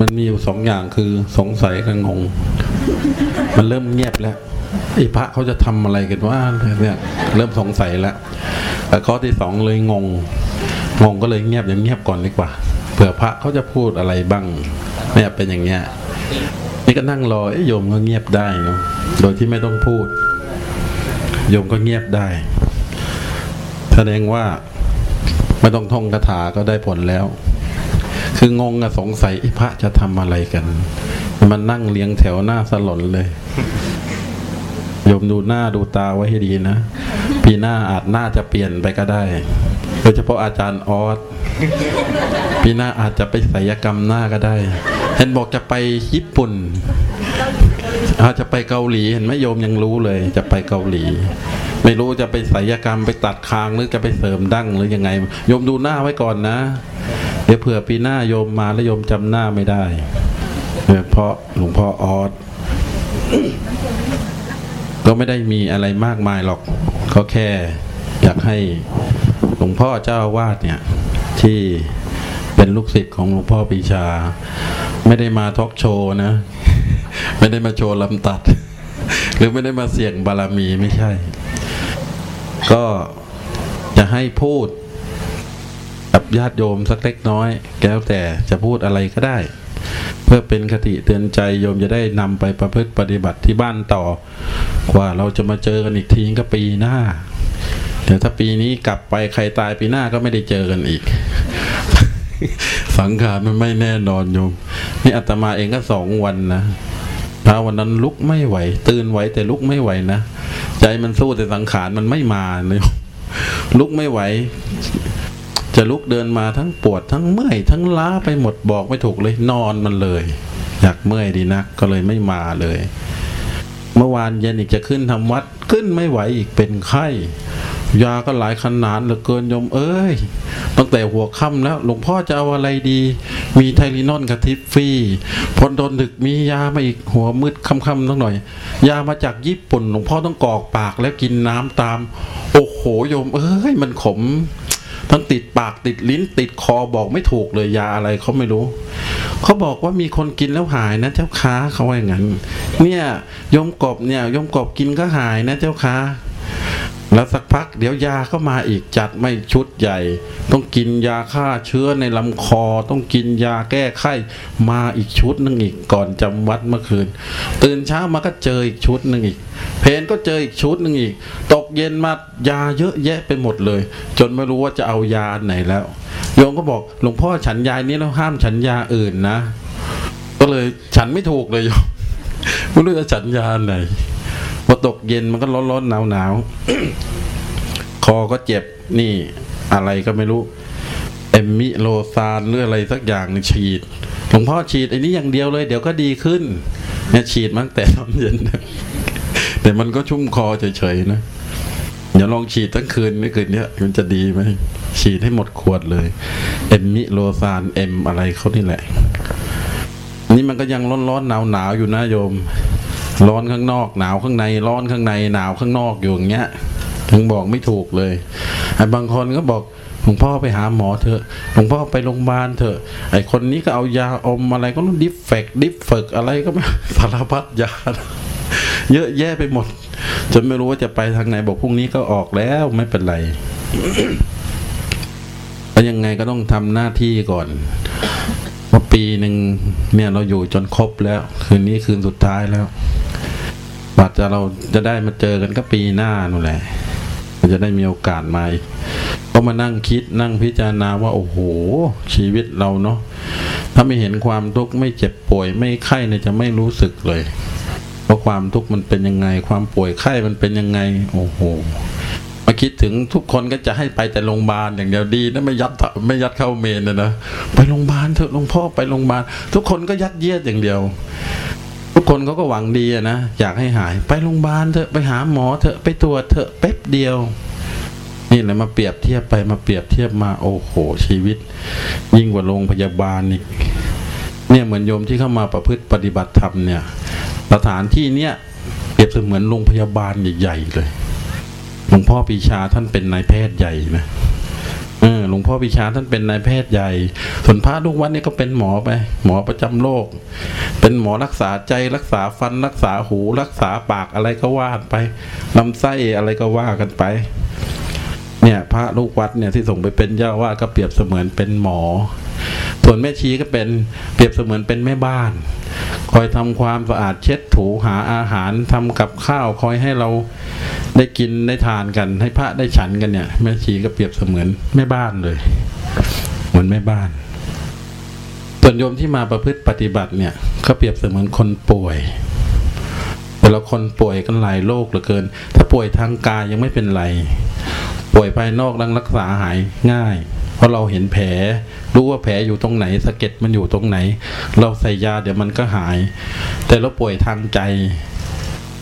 มันมีอยู่สองอย่างคือสงสัยกับงง มันเริ่มเงียบแล้วไอ้พระเขาจะทำอะไรกันว่าเนี่ยเริ่มสงสัยแล้วแต่ข้อที่สองเลยงง งงก็เลยเงียบอย่างเงียบก่อนดีกว่าเผื่อพระเขาจะพูดอะไรบ้างเนี่ยเป็นอย่างเงี้ยนี่ก็นั่งรอโยมก็เงียบได้เนาะโดยที่ไม่ต้องพูด โยมก็เงียบได้ แสดงว่าไม่ต้องท่องคาถาก็ได้ผลแล้ว คืองงอะสงสัยพระจะทำอะไรกัน มันนั่งเลี้ยงแถวหน้าสลนเลยโยมดูหน้าดูตาไว้ให้ดีนะปีหน้าอาจหน้าจะเปลี่ยนไปก็ได้ โดยเฉพาะอาจารย์ออสปีหน้าอาจจะไปศัลกรรมหน้าก็ได้ เห็นบอกจะไปญี่ปุ่น อาจจะไปเกาหลีเห็นไหมโยมยังรู้เลย จะไปเกาหลี ไม่รู้จะไปศัลกรรมไปตัดคางหรือจะไปเสริมดั้งหรือยังไง โยมดูหน้าไว้ก่อนนะ เดี๋ยวเผื่อปีหน้าโยมมาแล้วโยมจำหน้าไม่ได้เพราะหลวงพ่อออสก็ไม่ได้มีอะไรมากมายหรอกเขาแค่อยากให้หลวงพ่อเจ้าวาสเนี่ยที่เป็นลูกศิษย์ของหลวงพ่อปีชา ไม่ได้มาทอกโชว์นะ ไม่ได้มาโชว์ลำตัด หรือไม่ได้มาเสี่ยงบารมีไม่ใช่ ก็จะให้พูด กับญาติโยมสักเล็กน้อยแก้วแต่จะพูดอะไรก็ได้ เพื่อเป็นคติเตือนใจโยมจะได้นำไปประพฤติปฏิบัติที่บ้านต่อกว่าเราจะมาเจอกันอีกทีก็ปีหน้าเดี๋ยวถ้าปีนี้กลับไปใครตายปีหน้าก็ไม่ได้เจอกันอีก สังขารมันไม่แน่นอนโยมนี่อาตมาเองก็สองวันนะถ้าวันนั้นลุกไม่ไหว ตื่นไหวแต่ลุกไม่ไหวนะใจมันสู้แต่สังขารมันไม่มาเลยลุกไม่ไหว จะลุกเดินมาทั้งปวดทั้งเมื่อยทั้งล้าไปหมดบอกไม่ถูกเลยนอนมันเลย อยากเมื่อยดีนักก็เลยไม่มาเลย เมื่อวานเย็นอีกจะขึ้นทำวัดขึ้นไม่ไหวอีกเป็นไข้ยาก็หลายขนาดเหลือเกินโยมเอ้ย ตั้งแต่หัวค่ำแล้วหลวงพ่อจะเอาอะไรดี มีไทลินอนกับทิฟฟี่พลดนดึกมียามาอีกหัวมืดค่ำๆตั้งหน่อย ยามาจากญี่ปุ่นหลวงพ่อต้องกอกปากแล้วกินน้ำตาม โอ้โหโยมเอ้ย มันขม ทั้งติดปากติดลิ้นติดคอบอกไม่ถูกเลยยาอะไรเขาไม่รู้ เขาบอกว่ามีคนกินแล้วหายนะเจ้าค้าเขาว่าอย่างนั้นเนี่ยยมกบเนี่ยยมกบกินก็หายนะเจ้าค้าแล้วสักพักเดี๋ยวยาก็มาอีกจัดไม่ชุดใหญ่ ต้องกินยาฆ่าเชื้อในลำคอ ต้องกินยาแก้ไข้มาอีกชุดหนึ่งอีกก่อนจำวัดเมื่อคืน ตื่นเช้ามาก็เจออีกชุดหนึ่งอีก เพนก็เจออีกชุดหนึ่งอีก ต กเย็นมายาเยอะแยะไปหมดเลย จนไม่รู้ว่าจะเอายาไหนแล้วโยมก็บอกหลวงพ่อฉันยานี้แล้วห้ามฉันยาอื่นนะ ก็เลยฉันไม่ถูกเลยโยมไม่รู้จะฉันยาไหนพอตกเย็นมันก็ร้อนร้อนหนาวหนาวคอก็เจ็บนี่อะไรก็ไม่รู้เอมมิโลซานหรืออะไรสักอย่างฉีดหลวงพ่อฉีดไอ้นี้อย่างเดียวเลย เดี๋ยวก็ดีขึ้นเนี่ยฉีดมั้งแต่ตอนเย็นแต่มันก็ชุ่มคอเฉยๆนะ เดี๋ยวลองฉีดทั้งคืนไม่คืนเนี้ยมันจะดีไหมฉีดให้หมดขวดเลย Kamillosan M อะไรเขานี่แหละ นี่มันก็ยังร้อนๆหนาวๆอยู่นะโยม ร้อนข้างนอกหนาวข้างใน ร้อนข้างในหนาวข้างนอกอยู่อย่างเงี้ยถึงบอกไม่ถูกเลยไอ้บางคนก็บอกหลวงพ่อไปหาหมอเถอะ หลวงพ่อไปโรงพยาบาลเถอะ ไอ้คนนี้ก็เอายาอมอะไรก็ต้องดิฟเฟกดิฟเฟกอะไรก็สารพัดยา เยอะแยะไปหมด จนไม่รู้ว่าจะไปทางไหนบอกพรุ่งนี้ก็ออกแล้วไม่เป็นไรแล้วยังไงก็ต้องทำหน้าที่ก่อนว่าปีหนึ่งเนี่ยเราอยู่จนครบแล้ว คืนนี้คืนสุดท้ายแล้วบัดจะเราจะได้มาเจอกันก็ปีหน้านู่นแหละมันจะได้มีโอกาสมาก็มานั่งคิดนั่งพิจารณาว่าโอ้โห ชีวิตเราเนาะถ้าไม่เห็นความทุกข์ไม่เจ็บป่วยไม่ไข้เนี่ยจะไม่รู้สึกเลย ว่าความทุกข์มันเป็นยังไง ความป่วยไข้มันเป็นยังไง โอ้โหมาคิดถึงทุกคนก็จะให้ไปแต่โรงพยาบาลอย่างเดียวดีนะไม่ยัดไม่ยัดเข้าเมนนะนะไปโรงพยาบาลเถอะหลวงพ่อไปโรงพยาบาลทุกคนก็ยัดเยียดอย่างเดียว ทุกคนเขาก็หวังดีนะอยากให้หาย ไปโรงพยาบาลเถอะไปหาหมอเถอะไปตรวจเถอะแป๊บเดียว นี่แหละมาเปรียบเทียบไปมาเปรียบเทียบมาโอ้โหชีวิต ยิ่งกว่าโรงพยาบาลอีกเนี่ยเหมือนโยมที่เข้ามาประพฤติปฏิบัติธรรมเนี่ย สถานที่เนี้ยเปรียบเสมือนโรงพยาบาลใหญ่ๆเลยหลวงพ่อปีชาท่านเป็นนายแพทย์ใหญ่นะเออหลวงพ่อวิชาท่านเป็นนายแพทย์ใหญ่ ส่วนพระลูกวัดนี่ก็เป็นหมอไป หมอประจำโรคเป็นหมอรักษาใจรักษาฟันรักษาหู รักษาปากอะไรก็ว่าไปลำไส้อะไรก็ว่ากันไป เนี่ยพระลูกวัดเนี่ยที่ส่งไปเป็นเจ้าว่าก็เปรียบเสมือนเป็นหมอ ส่วนแม่ชีก็เป็นเปรียบเสมือนเป็นแม่บ้าน คอยทำความสะอาดเช็ดถูหาอาหารทำกับข้าวคอยให้เราได้กินได้ทานกัน ให้พระได้ฉันกันเนี่ย แม่ชีก็เปรียบเสมือนแม่บ้านเลย เหมือนแม่บ้าน ส่วนโยมที่มาประพฤติปฏิบัติเนี่ยก็เปรียบเสมือนคนป่วยแต่ละคนป่วยกันหลายโรคเหลือเกิน ถ้าป่วยทางกายยังไม่เป็นไร ป่วยภายนอกรังรักษาหายง่าย เพราะเราเห็นแผล รู้ว่าแผลอยู่ตรงไหนสะเก็ดมันอยู่ตรงไหน เราใส่ยาเดี๋ยวมันก็หาย แต่เราป่วยทางใจ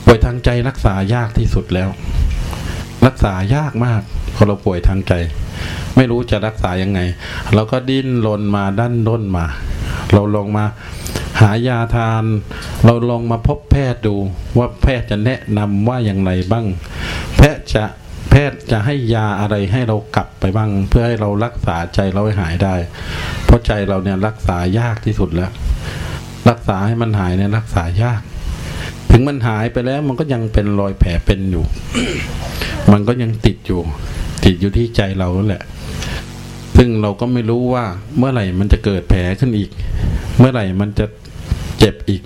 ป่วยทางใจรักษายากที่สุดแล้ว รักษายากมากพอเราป่วยทางใจ ไม่รู้จะรักษายังไง เราก็ดิ้นรนมาดั้นด้นมา เราลงมาหายาทาน เราลองมาพบแพทย์ดูว่าแพทย์จะแนะนำว่าอย่างไรบ้าง แพทย์จะ พทย์จะให้ยาอะไรให้เรากลับไปบ้าง เพื่อให้เรารักษาใจเราให้หายได้ เพราะใจเราเนี่ยรักษายากที่สุดแล้ว รักษาให้มันหายเนี่ยรักษายาก ถึงมันหายไปแล้วมันก็ยังเป็นรอยแผลเป็นอยู่ มันก็ยังติดอยู่ ติดอยู่ที่ใจเราแหละ ซึ่งเราก็ไม่รู้ว่าเมื่อไหร่มันจะเกิดแผลขึ้นอีก เมื่อไหร่มันจะเจ็บอีก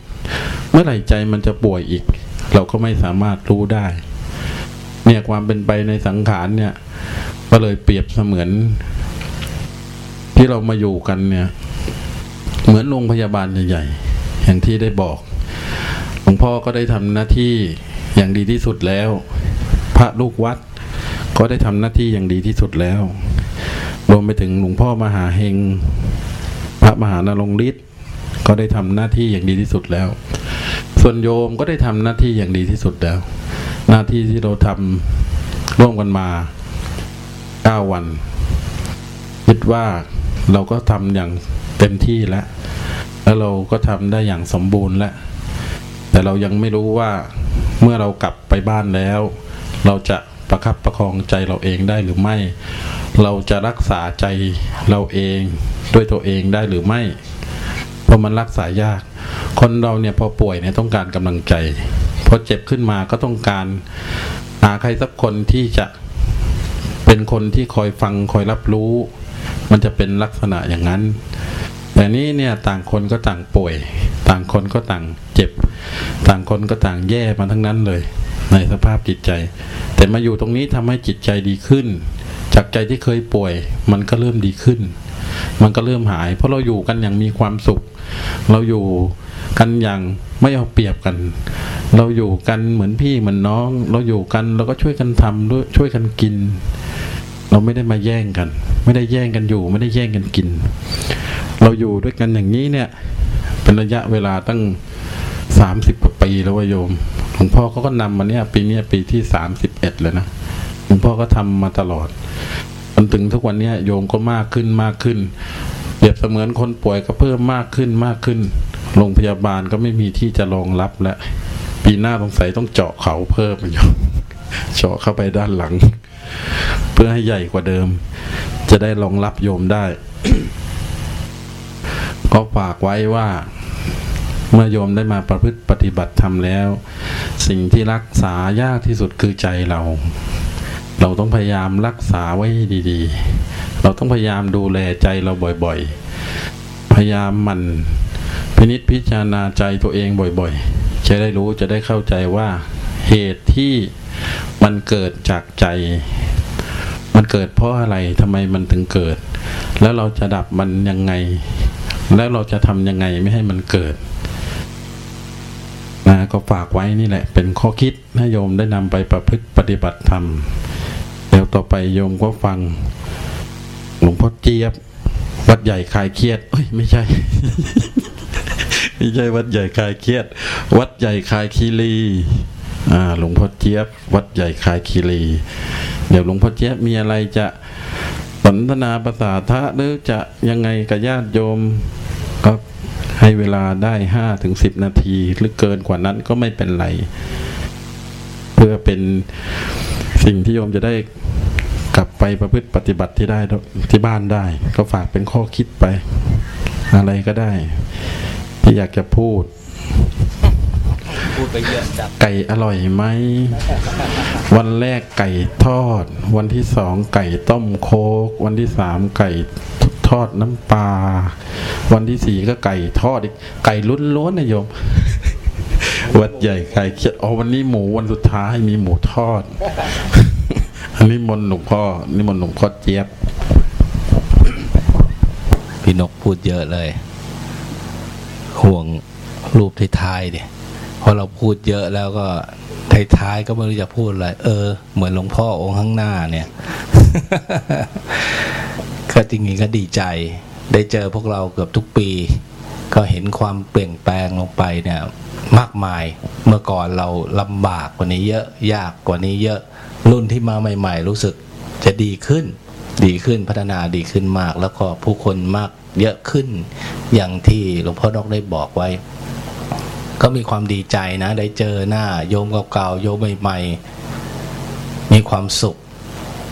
เมื่อไหร่ใจมันจะป่วยอีก เราก็ไม่สามารถรู้ได้ เนี่ยความเป็นไปในสังขารเนี่ย ก็เลยเปรียบเสมือน ที่เรามาอยู่กันเนี่ย เหมือนโรงพยาบาลใหญ่ๆอย่างที่ได้บอกหลวงพ่อก็ได้ทำหน้าที่อย่างดีที่สุดแล้ว พระลูกวัด ก็ได้ทำหน้าที่อย่างดีที่สุดแล้ว รวมไปถึงหลวงพ่อมหาเฮงพระมหานรงฤทธิ์ก็ได้ทำหน้าที่อย่างดีที่สุดแล้ว ส่วนโยมก็ได้ทำหน้าที่อย่างดีที่สุดแล้ว หน้าที่ที่เราทำร่วมกันมาเก้าวัน คิดว่าเราก็ทำอย่างเต็มที่แล้ว แล้วเราก็ทำได้อย่างสมบูรณ์แล้ว แต่เรายังไม่รู้ว่าเมื่อเรากลับไปบ้านแล้ว เราจะประคับประคองใจเราเองได้หรือไม่ เราจะรักษาใจเราเองด้วยตัวเองได้หรือไม่ เพราะมันรักษายาก คนเราเนี่ยพอป่วยเนี่ยต้องการกำลังใจ พอเจ็บขึ้นมาก็ต้องการหาใครสักคนที่จะเป็นคนที่คอยฟังคอยรับรู้ มันจะเป็นลักษณะอย่างนั้น แต่นี้เนี่ยต่างคนก็ต่างป่วย ต่างคนก็ต่างเจ็บ ต่างคนก็ต่างแย่มาทั้งนั้นเลย ในสภาพจิตใจ แต่มาอยู่ตรงนี้ทำให้จิตใจดีขึ้น จากใจที่เคยป่วย มันก็เริ่มดีขึ้น มันก็เริ่มหาย เพราะเราอยู่กันอย่างมีความสุข เราอยู่กันอย่าง ไม่เอาเปรียบกัน เราอยู่กันเหมือนพี่เหมือนน้อง เราอยู่กันเราก็ช่วยกันทำด้วยช่วยกันกิน เราไม่ได้มาแย่งกัน ไม่ได้แย่งกันอยู่ ไม่ได้แย่งกันกิน เราอยู่ด้วยกันอย่างนี้เนี่ย เป็นระยะเวลาตั้งสามสิบกว่าปีแล้ววโยมหลวงพ่อเขาก็นำมาเนี่ย ปีเนี้ยปีที่สามสิบเอ็ดเลยนะหลวงพ่อก็ทำมาตลอดจนถึงทุกวันเนี้ยโยมก็มากขึ้นมากขึ้น เปรียบเสมือนคนป่วยก็เพิ่มมากขึ้นมากขึ้น โรงพยาบาลก็ไม่มีที่จะรองรับแล้ว ปีหน้าสงสัยต้องเจาะเขาเพิ่มโยมเจาะเข้าไปด้านหลัง เพื่อให้ใหญ่กว่าเดิม จะได้รองรับโยมได้ ก็ฝากไว้ว่า เมื่อโยมได้มาประพฤติปฏิบัติธรรมแล้ว สิ่งที่รักษายากที่สุดคือใจเรา เราต้องพยายามรักษาไว้ดีๆ เราต้องพยายามดูแลใจเราบ่อยๆ พยายามมันพินิจพิจารณาใจตัวเองบ่อยๆ จะได้รู้จะได้เข้าใจว่าเหตุที่มันเกิดจากใจ มันเกิดเพราะอะไรทำไมมันถึงเกิด แล้วเราจะดับมันยังไง แล้วเราจะทำยังไงไม่ให้มันเกิดนะก็ฝากไว้นี่แหละ เป็นข้อคิดให้โยมได้นำไปประพฤติปฏิบัติธรรมเดี๋ยวต่อไปโยมก็ฟัง พ่อเจี๊ยบ วัดใหญ่คลายเครียดเอ้ยไม่ใช่ ไม่ใช่วัดใหญ่คลายเครียด วัดใหญ่คลายคีรีอ่าหลวงพ่อเจี๊ยบ วัดใหญ่คลายคีรี เดี๋ยวหลวงพ่อเจี๊ยบมีอะไรจะสนทนาภาษาทะหรือจะยังไงกับญาติโยมก็ให้เวลาได้ห้าถึงสิบนาที หรือเกินกว่านั้นก็ไม่เป็นไร เพื่อเป็นสิ่งที่โยมจะได้ กลับไปประพฤติปฏิบัติที่ได้ที่บ้านได้ ก็ฝากเป็นข้อคิดไป อะไรก็ได้ ที่อยากจะพูดพูดไปเยอะจัดไก่อร่อยไหม วันแรกไก่ทอด วันที่สองไก่ต้มโคก วันที่สามไก่ทอดน้ำปลา วันที่สี่ก็ไก่ทอดอีก ไก่ลุ้นล้วนนะโยม วัดใหญ่ไก่เขียดอ๋อวันนี้หมูวันสุดท้ายมีหมูทอด นนี้มนต์หลวงพ่อนี่มนต์หลวงพ่อเจี๊ยบ พี่นกพูดเยอะเลย ห่วงรูปท้ายๆเนี่ยพอเราพูดเยอะแล้วก็ท้ายๆก็ไม่รู้จะพูดอะไร เออ เหมือนหลวงพ่อองค์ข้างหน้าเนี่ย ก็จริงๆก็ดีใจ ได้เจอพวกเราเกือบทุกปี ก็เห็นความเปลี่ยนแปลงลงไปเนี่ย มากมาย เมื่อก่อนเราลำบากกว่านี้เยอะ ยากกว่านี้เยอะ รุ่นที่มาใหม่ ๆ รู้สึกจะดีขึ้น ดีขึ้นพัฒนาดีขึ้นมาก แล้วก็ผู้คนมากเยอะขึ้น อย่างที่หลวงพ่อนอกได้บอกไว้ ก็มีความดีใจนะ ได้เจอหน้า โยมเก่าๆโยมใหม่ๆมีความสุข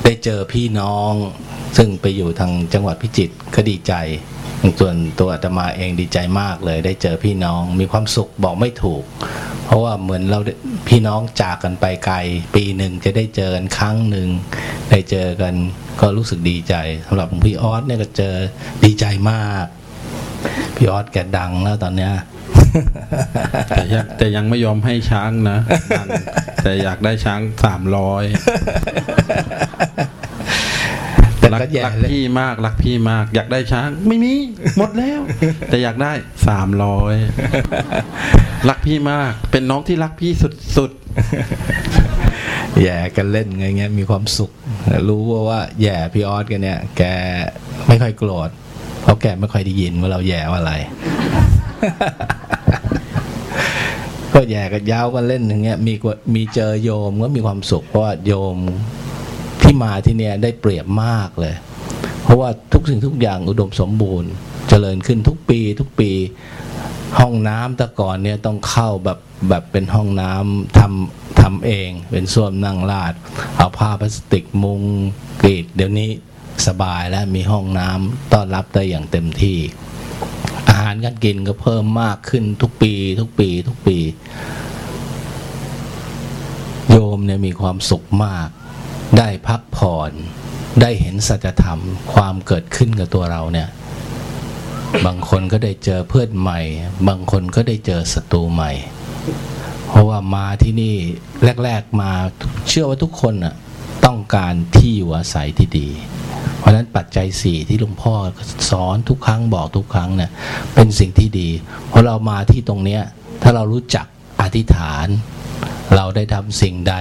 ได้เจอพี่น้อง ซึ่งไปอยู่ทางจังหวัดพิจิตรก็ดีใจ ส่วนตัวอาตมาเองดีใจมากเลย ได้เจอพี่น้องมีความสุขบอกไม่ถูก เพราะว่าเหมือนเราได้พี่น้องจากกันไปไกล ปีหนึ่งจะได้เจอกันครั้งหนึ่งได้เจอกันก็รู้สึกดีใจสำหรับหลวงพี่ออสเนี่ยก็เจอดีใจมาก พี่ออสแกดังแล้วตอนเนี้ยแต่ยังแต่ยังไม่ยอมให้ช้างนะดังแต่อยากได้ช้างสามร้อย แต่รักก็แย่รักเลยพี่มากรักพี่มาก อยากได้ช้างไม่มีหมดแล้ว แต่อยากได้สามร้อยรักพี่มาก เป็นน้องที่รักพี่สุดแย่กันเล่นไงเงี้ยมีความสุข รู้ว่าว่าแย่พี่ออสกันเนี่ย แกไม่ค่อยโกรธเพราะแกไม่ค่อยได้ยินว่าเราแย่ว่าอะไรก็แย่กันยาวกันเล่นอย่างเงี้ยมีกว่ามีเจอโยมก็มีความสุขเพราะว่าโยมที่ มาที่เนี่ยได้เปรียบมากเลย เพราะว่าทุกสิ่งทุกอย่างอุดมสมบูรณ์ เจริญขึ้นทุกปีทุกปีห้องน้ำแต่ก่อนเนี่ยต้องเข้าแบบแบบเป็นห้องน้ำทำทำเองเป็นส้วมนั่งลาด เอาผ้าพลาสติกมุงกรีดเดี๋ยวนี้สบายแล้วมีห้องน้ำต้อนรับได้อย่างเต็มที่ อาหารการกินก็เพิ่มมากขึ้นทุกปี ทุกปีทุกปี โยมเนี่ยมีความสุขมาก ได้พักผ่อน ได้เห็นสัจธรรมความเกิดขึ้นกับตัวเราเนี่ย บางคนก็ได้เจอเพื่อนใหม่ บางคนก็ได้เจอศัตรูใหม่ เพราะว่ามาที่นี่แรก ๆมาเชื่อว่าทุกคนน่ะต้องการที่อยู่อาศัยที่ดี เพราะฉะนั้นปัจจัยสี่ที่หลวงพ่อสอนทุกครั้งบอกทุกครั้งเนี่ยเป็นสิ่งที่ดี เพราะเรามาที่ตรงเนี้ยถ้าเรารู้จักอธิษฐาน เราได้ทำสิ่งใด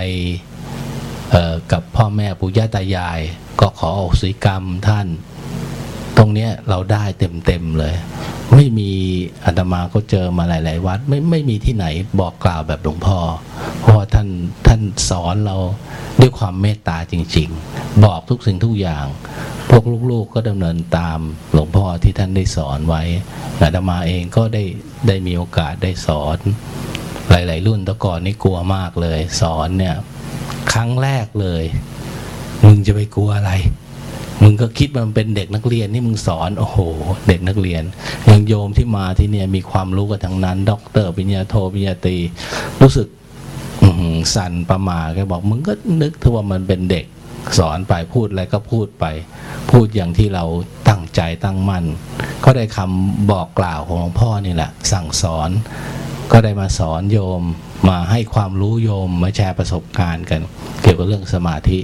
กับพ่อแม่ปู่ย่าตายาย ก็ขออโหสิกรรมท่าน ตรงเนี้ยเราได้เต็มๆเลย ไม่มีอาตมาก็เจอมาหลาย ๆ วัด ไม่ไม่มีที่ไหนบอกกล่าวแบบหลวงพ่อ เพราะท่านท่านสอนเราด้วยความเมตตาจริง ๆ บอกทุกสิ่งทุกอย่าง พวกลูกๆก็ดำเนินตามหลวงพ่อที่ท่านได้สอนไว้อาตมาเองก็ได้ได้มีโอกาสได้สอน หลาย ๆ รุ่นแต่ก่อนนี่กลัวมากเลย สอนเนี่ย ครั้งแรกเลย มึงจะไปกลัวอะไร มึงก็คิดมันเป็นเด็กนักเรียนที่มึงสอน โอ้โห เด็กนักเรียนอย่างโยมที่มาที่เนี่ยมีความรู้กันทั้งนั้น ด็อกเตอร์ปริญญาโทปริญญาตรีรู้สึกสั่นประมาแกบอกมึงก็นึกถึงว่ามันเป็นเด็กสอนไปพูดอะไรก็พูดไป พูดอย่างที่เราตั้งใจตั้งมั่นก็ได้คำบอกกล่าวของหลวงพ่อนี่แหละ สั่งสอนก็ได้มาสอนโยม มาให้ความรู้โยมมาแชร์ประสบการณ์กัน เกี่ยวกับเรื่องสมาธิ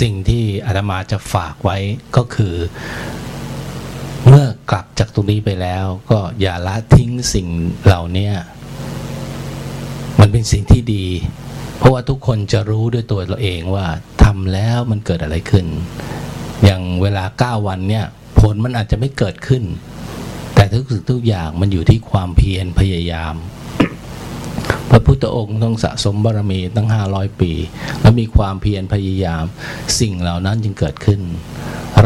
สิ่งที่อาตมาจะฝากไว้ก็คือ เมื่อกลับจากตรงนี้ไปแล้ว ก็อย่าละทิ้งสิ่งเหล่านี้มันเป็นสิ่งที่ดี เพราะว่าทุกคนจะรู้ด้วยตัวเราเองว่าทำแล้วมันเกิดอะไรขึ้น อย่างเวลาเก้าวันเนี่ยผลมันอาจจะไม่เกิดขึ้น แต่ทุกสิ่งทุกอย่างมันอยู่ที่ความเพียรพยายาม พระพุทธองค์ต้องสะสมบารมีตั้งห้าร้อยปี และมีความเพียรพยายาม สิ่งเหล่านั้นจึงเกิดขึ้น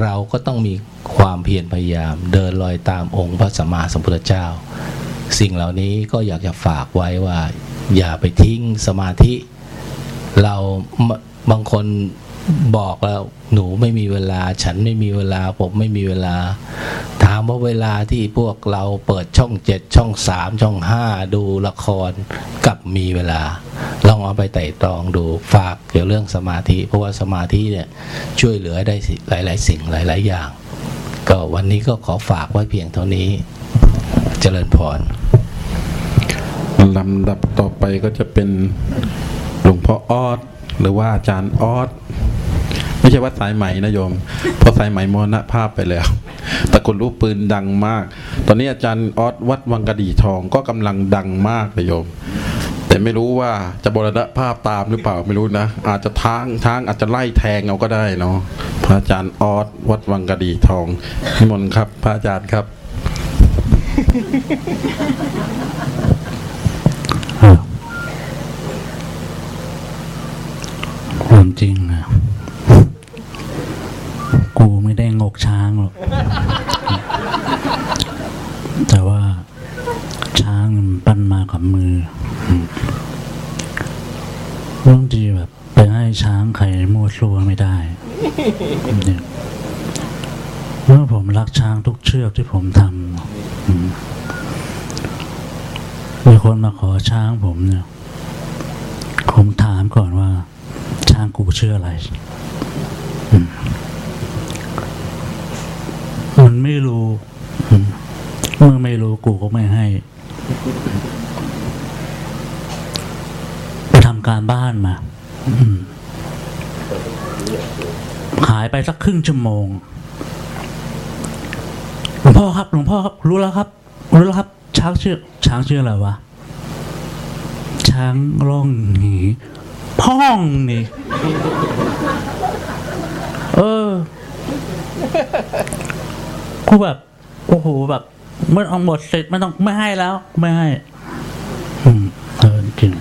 เราก็ต้องมีความเพียรพยายาม เดินรอยตามองค์พระสัมมาสัมพุทธเจ้า สิ่งเหล่านี้ก็อยากจะฝากไว้ว่า อย่าไปทิ้งสมาธิ เราบางคน บอกแล้วหนูไม่มีเวลา ฉันไม่มีเวลา ผมไม่มีเวลา ถามว่าเวลาที่พวกเราเปิดช่องเจ็ดช่องสามช่องห้าดูละครกับมีเวลา ลองเอาไปไต่ตรองดูฝากเกี่ยวเรื่องสมาธิ เพราะว่าสมาธิเนี่ยช่วยเหลือได้หลาย ๆ สิ่งหลาย ๆ อย่าง ก็วันนี้ก็ขอฝากไว้เพียงเท่านี้เจริญพรลำดับต่อไปก็จะเป็นหลวงพ่อออดหรือว่าอาจารย์ออด ไม่ใช่วัดสายไหมนะโยมเพราะสายไหมมรณภาพไปแล้วแต่คนรู้ปืนดังมาก ตอนนี้อาจารย์ออดวัดวังกะดีทองก็กำลังดังมากเลยโยม แต่ไม่รู้ว่าจะบรณภาพตามหรือเปล่าไม่รู้นะ อาจจะทางทางอาจจะไล่แทงเอาก็ได้เนาะพระอาจารย์ออดวัดวังกะดีทองนิมนต์ครับ พระอาจารย์ครับความจริงอะ กช้างหรอก แต่ว่าช้างมันปั้นมากับมืออืมบางทีแบบไปให้ช้างใครมั่วซั่วไม่ได้เนี่ยเมื่อผมรักช้างทุกเชือกที่ผมทำมีคนมาขอช้างผมเนี่ย ผมถามก่อนว่า ช้างกูเชื่ออะไร อืม มันไม่รู้ เมื่อไม่รู้กูก็ไม่ให้ไปทำการบ้านมาหายไปสักครึ่งชั่วโมงหลวงพ่อครับหลวงพ่อครับ รู้แล้วครับ รู้แล้วครับ ช้างชื่อ ช้างชื่ออะไรวะช้างร่องหนีพ่องนี่ เออ กูแบบโอ้โหแบบเมื่อเอาหมดเสร็จไม่ต้องไม่ให้แล้ว ไม่ให้ อืมเออจริง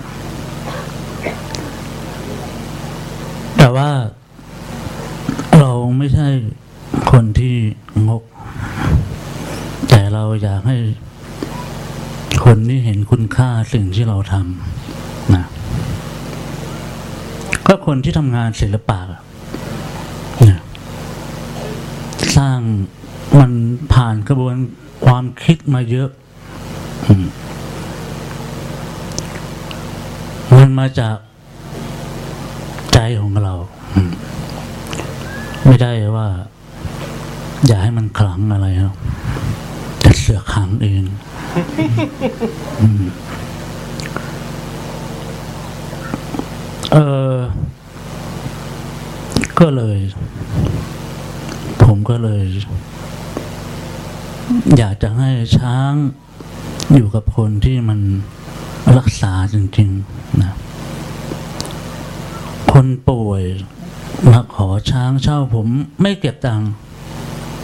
แต่ว่าเราไม่ใช่คนที่งก แต่เราอยากให้ คนที่เห็นคุณค่าสิ่งที่เราทำนะก็คนที่ทำงานศิลปะอะเนี่ยสร้าง มันผ่านกระบวนความคิดมาเยอะอมมันมาจากใจของเรา ไม่ได้ว่า อย่าให้มันขลังอะไรครับแต่เสือขังเองเออ ก็เลย ผมก็เลย อยากจะให้ช้างอยู่กับคนที่มันรักษาจริงๆนะคนป่วยมาขอช้างเช่าผมไม่เก็บตังค์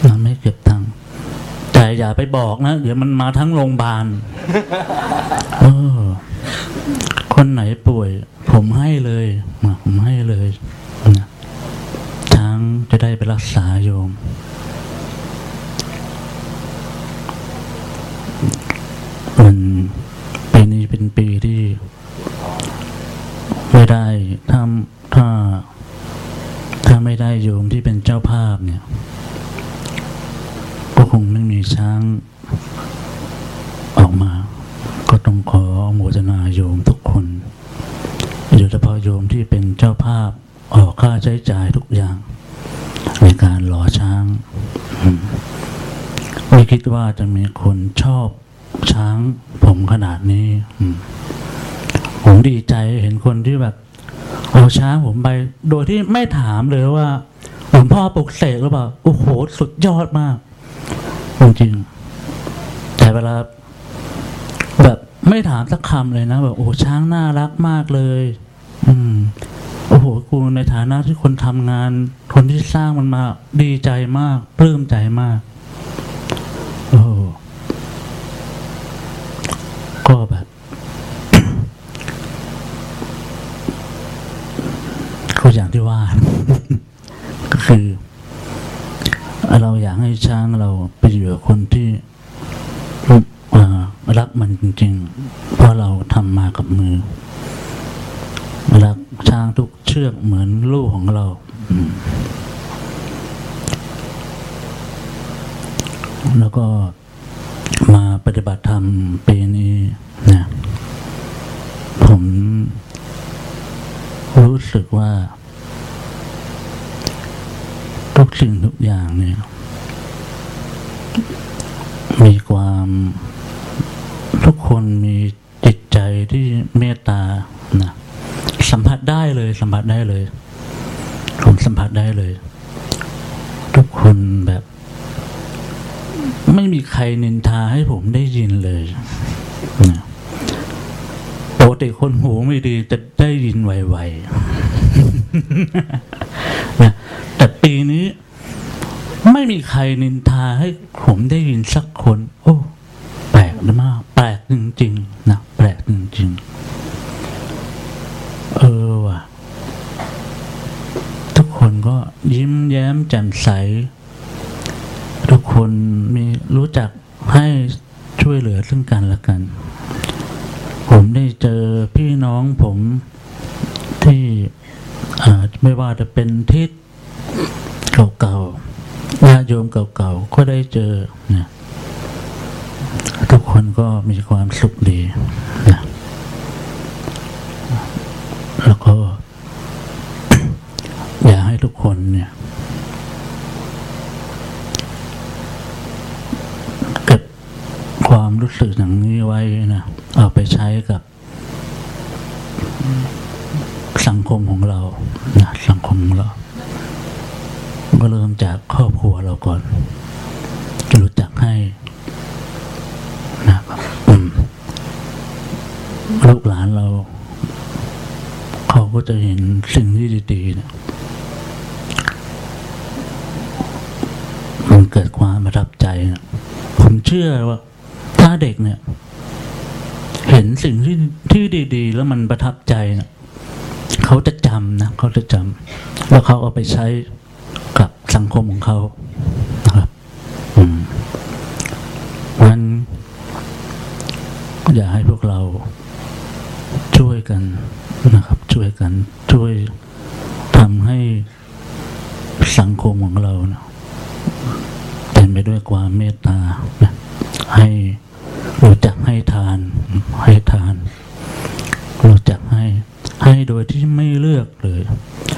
นะไม่เก็บตังค์แต่อย่าไปบอกนะ เดี๋ยวมันมาทั้งโรงพยาบาลเออคนไหนป่วย ผมให้เลยผมให้เลยนะช้างจะได้ไปรักษาโยม มันปีนี้เปีที่ไม่ได้ถ้าถ้าถ้าไม่ได้โยมที่เป็นเจ้าภาพเนี่ย ก็คงไม่มีช้างออกมา ก็ต้องขอโมทนาโยมทุกคนโดยเฉพาะโยมที่เป็นเจ้าภาพออกค่าใช้จ่ายทุกอย่าง ในการหล่อช้าง ไม่คิดว่าจะมีคนชอบ ช้างผมขนาดนี้ผมดีใจเห็นคนที่แบบ เอาช้างผมไป โดยที่ไม่ถามเลยว่าหลวงพ่อปลุกเสกหรือเปล่าโอ้โหสุดยอดมากจริงๆแต่เวลาแบบไม่ถามสักคำเลยนะแบบโอ้ช้างน่ารักมากเลย อืมโอ้โหกูในฐานะที่คนทำงาน คนที่สร้างมันมาดีใจมากปลื้มใจมาก ของเรานะสังคมของเรา ก็เริ่มจากครอบครัวเราก่อน จะรู้จักให้นะครับลูกหลานเรา เขาก็จะเห็นสิ่งที่ดีๆเนี่ยมันเกิดความประทับใจนะผมเชื่อว่า ถ้าเด็กเนี่ย เห็นสิ่งที่ที่ดี ๆ แล้วมันประทับใจนะ เขาจะจำนะเขาจะจำแล้วเขาเอาไปใช้กับสังคมของเขานะครับมันอยากให้พวกเราช่วยกันนะครับ ช่วยกันช่วยทำให้สังคมของเรานะเต็มไปด้วยความเมตตาให้รู้จักให้ทาน ให้ทาน รู้จักให้ ให้โดยที่ไม่เลือกเลย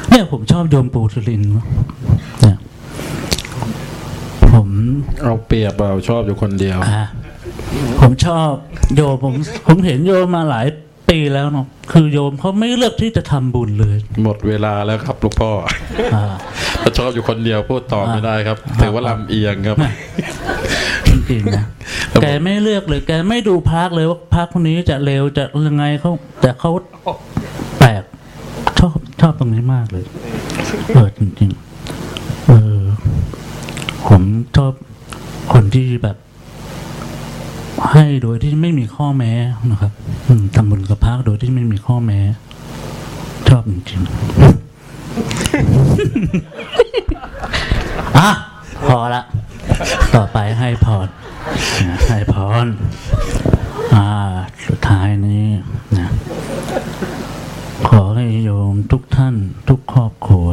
เนี่ยผมชอบโยมปูสุรินทร์เนี่ยผมเอาเปรียบเราชอบอยู่คนเดียวอะผมชอบโยมผมผมเห็นโยมมาหลายปีแล้วเนาะคือโยมเขาไม่เลือกที่จะทำบุญเลย หมดเวลาแล้วครับลูกพ่ออ่าถ้าชอบอยู่คนเดียวพูดต่อไม่ได้ครับถือว่าลำเอียงครับจริงๆนะแกไม่เลือกเลย แกไม่ดูพักเลยว่าพักคนนี้จะเลวจะยังไงเขาแต่เขาแป ลกชอบชอบตรงนี้มากเลยเออจริงๆเออผมชอบคนที่แบบ ให้โดยที่ไม่มีข้อแม้นะครับทำบุญกับพักโดยที่ไม่มีข้อแม้ ชอบจริงๆอะพอละ ต่อไปให้พรให้พรอ่า สุดท้ายนี้นะ ขอให้โยมทุกท่านทุกครอบครัว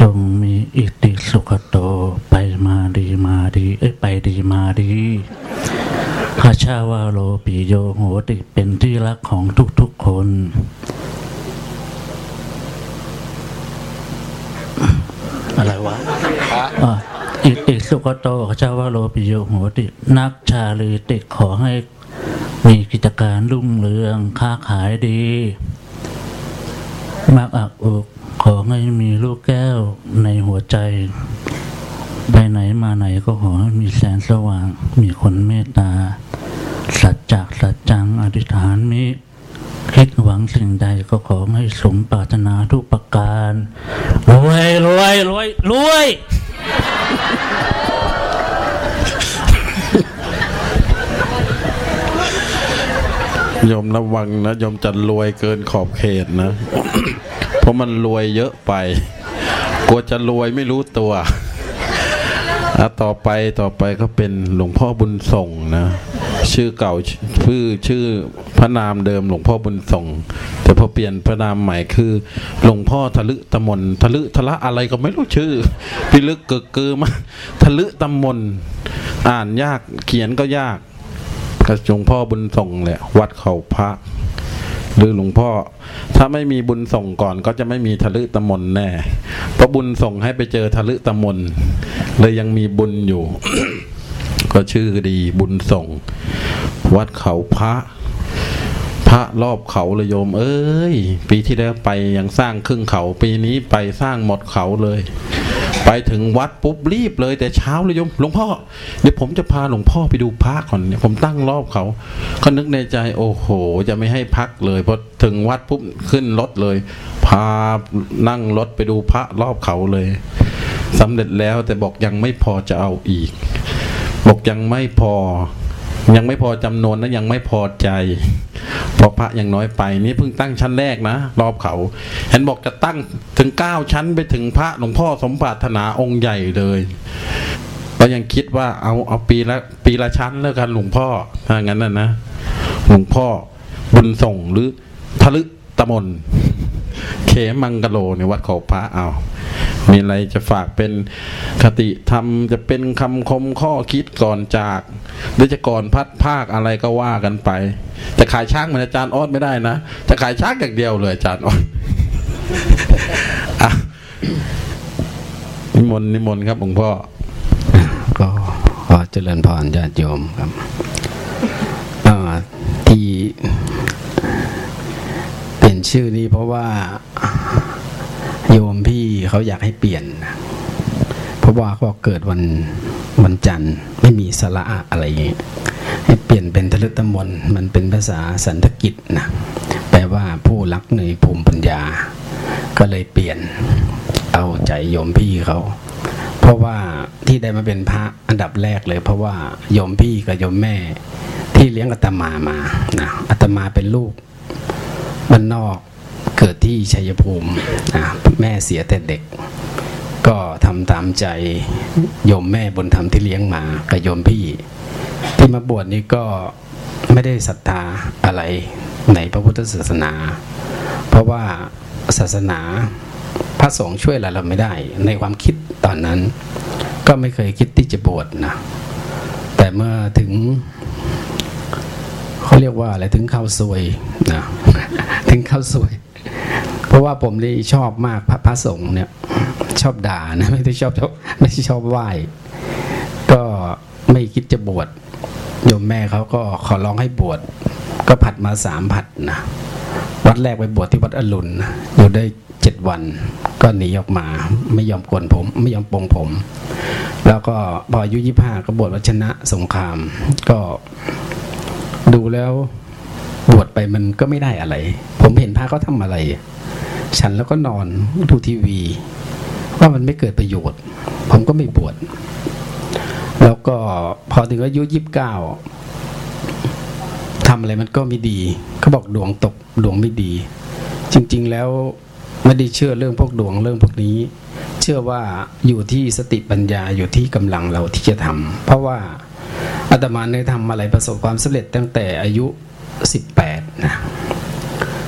จงมีอิทธิสุขโตไปมาดีมาดี เอ้ยไปดีมาดีข้าชาวาโลปิโยโหติเป็นที่รักของทุกๆคน อะไรวะอะอิติสุขโตข้าชาวาโลปิโยโหติ นักชาลีติขอให้มีกิจการรุ่งเรืองค้าขายดี มากอักอกขอให้มีลูกแก้วในหัวใจ ไปไหนมาไหนก็ขอให้มีแสงสว่าง มีคนเมตตา สัจจะสัจจังอธิษฐานมิคิดหวังสิ่งใดก็ขอให้สมปรารถนาทุกประการ รวยรวยรวยรวย ยมระวังนะยมจะรวยเกินขอบเขตนะ เพราะมันรวยเยอะไป กลัวจะรวยไม่รู้ตัวอะต่อไปต่อไปก็เป็นหลวงพ่อบุญส่งนะ ชื่อเก่าชื่อชื่อพระนามเดิมหลวงพ่อบุญส่ง แต่พอเปลี่ยนพระนามใหม่คือ หลวงพ่อทะลึตะมนทะลึทะละอะไรก็ไม่รู้ชื่อพิลึกเกิกเกือมาทะลึตะมนอ่านยากเขียนก็ยาก ก็หลวงพ่อบุญส่งแหละวัดเขาพระ หรือหลวงพ่อ ถ้าไม่มีบุญส่งก่อนก็จะไม่มีทะลึตะมนแน่ เพราะบุญส่งให้ไปเจอทะลึตะมนเลยยังมีบุญอยู่ ก็ชื่อดีบุญส่ง วัดเขาพระพระรอบเขาเลยโยม เอ้ย ปีที่แล้วไปยังสร้างครึ่งเขา ปีนี้ไปสร้างหมดเขาเลย ไปถึงวัดปุ๊บรีบเลย แต่เช้าเลยโยมหลวงพ่อเดี๋ยวผมจะพาหลวงพ่อไปดูพระก่อนเนี่ยผมตั้งรอบเขาก็นึกในใจโอ้โห จะไม่ให้พักเลยพอถึงวัดปุ๊บขึ้นรถเลย พานั่งรถไปดูพระรอบเขาเลยสำเร็จแล้วแต่บอกยังไม่พอจะเอาอีก บอกยังไม่พอ ยังไม่พอจำนวนนะยังไม่พอใจเพราะพระยังน้อยไปนี่เพิ่งตั้งชั้นแรกนะ รอบเขาเห็นบอกจะตั้งถึงเก้าชั้นไปถึงพระหลวงพ่อสมปรารถนาองค์ใหญ่เลยก็ยังคิดว่าเอาเอาปีละปีละชั้นแล้วกันหลวงพ่อถ้างั้นนะนะหลวงพ่อบุญส่งหรือทะลึตะมนเขมังกะโลในวัดเขาพระเอา มีอะไรจะฝากเป็นคติธรรมจะเป็นคำคมข้อคิดก่อนจากหรือจะก่อนพัดภาคอะไรก็ว่ากันไป แต่ขายช้างเหมือนอาจารย์ออดไม่ได้นะ จะขายช้างอย่างเดียวเลยอาจารย์ออดนิมนต์นิมนต์ครับหลวงพ่อก็ขอเจริญพรญาติโยมครับที่เปลี่ยนชื่อนี้เพราะว่าโยมพี่ เขาอยากให้เปลี่ยน เพราะว่าเขาเกิดวันวันจันทร์ไม่มีสระอะไรอย่างงี้ให้เปลี่ยนเป็นทะลึตะมนมันเป็นภาษาสันทกิจนะแปลว่าผู้รักในภูมิปัญญา ก็เลยเปลี่ยนเอาใจโยมพี่เขา เพราะว่าที่ได้มาเป็นพระอันดับแรกเลย เพราะว่าโยมพี่กับโยมแม่ ที่เลี้ยงอาตมามานะอาตมาเป็นลูกบ้านนอก เกิดที่ชัยภูมิแม่เสียแต่เด็ก ก็ทำตามใจโยมแม่บนธรรมที่เลี้ยงมากับโยมพี่ ที่มาบวชนี่ก็ไม่ได้ศรัทธาอะไรในพระพุทธศาสนา เพราะว่าศาสนาพระสงฆ์ช่วยอะไรเราไม่ได้ ในความคิดตอนนั้น ก็ไม่เคยคิดที่จะบวชนะแต่เมื่อถึงเขาเรียกว่าอะไรถึงข้าวสวยนะถึงข้าวสวย เพราะว่าผมนี่ชอบมากพระพระสงฆ์เนี่ย ชอบด่านะไม่ได้ชอบชอบไม่ใช่ชอบไหว้ก็ไม่คิดจะบวชโยมแม่เขาก็ขอร้องให้บวชก็ผัดมาสามผัดนะวัดแรกไปบวชที่วัดอรุณอยู่ได้เจ็ดวัน ก็หนีออกมา ไม่ยอมโกนผม ไม่ยอมปลงผม แล้วก็พออายุยี่ห้าก็บวชวัชนะสงคราม ก็ดูแล้ว บวชไปมันก็ไม่ได้อะไร ผมเห็นพระเขาทำอะไร ฉันแล้วก็นอนดูทีวี ว่ามันไม่เกิดประโยชน์ ผมก็ไม่บวชแล้วก็พอถึงอายุยี่สิบเก้าทำอะไรมันก็ไม่ดีเขาบอกดวงตกดวงไม่ดี จริง ๆ แล้วไม่ได้เชื่อเรื่องพวกดวงเรื่องพวกนี้ เชื่อว่าอยู่ที่สติปัญญาอยู่ที่กำลังเราที่จะทำเพราะว่าอาตมาได้ทำอะไรประสบความสำเร็จตั้งแต่อายุ 18นะ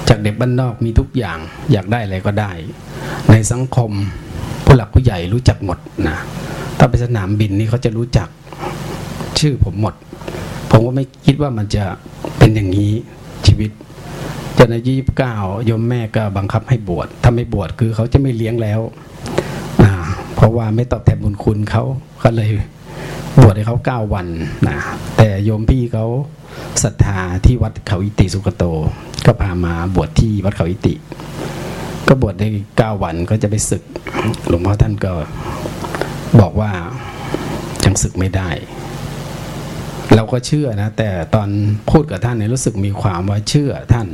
จากเด็กบ้านนอกมีทุกอย่างอยากได้อะไรก็ได้ ในสังคมผู้หลักผู้ใหญ่รู้จักหมดนะถ้าไปสนามบินนี่เขาจะรู้จักชื่อผมหมด ผมก็ไม่คิดว่ามันจะเป็นอย่างนี้ชีวิตจนอายุยี่สิบเก้ายมแม่ก็บังคับให้บวชถ้าไม่บวชคือเขาจะไม่เลี้ยงแล้ว เพราะว่าไม่ตอบแทนบุญคุณเขาก็เลย บวชให้เขาเก้าวันนะแต่โยมพี่เขาศรัทธาที่วัดเขาอิติสุกโต ก็พามาบวชที่วัดเขาอิติ ก็บวชได้เก้าวันก็จะไปศึก หลวงพ่อท่านก็บอกว่ายังศึกไม่ได้ เราก็เชื่อนะ แต่ตอนพูดกับท่านเนี่ยรู้สึกมีความว่าเชื่อท่าน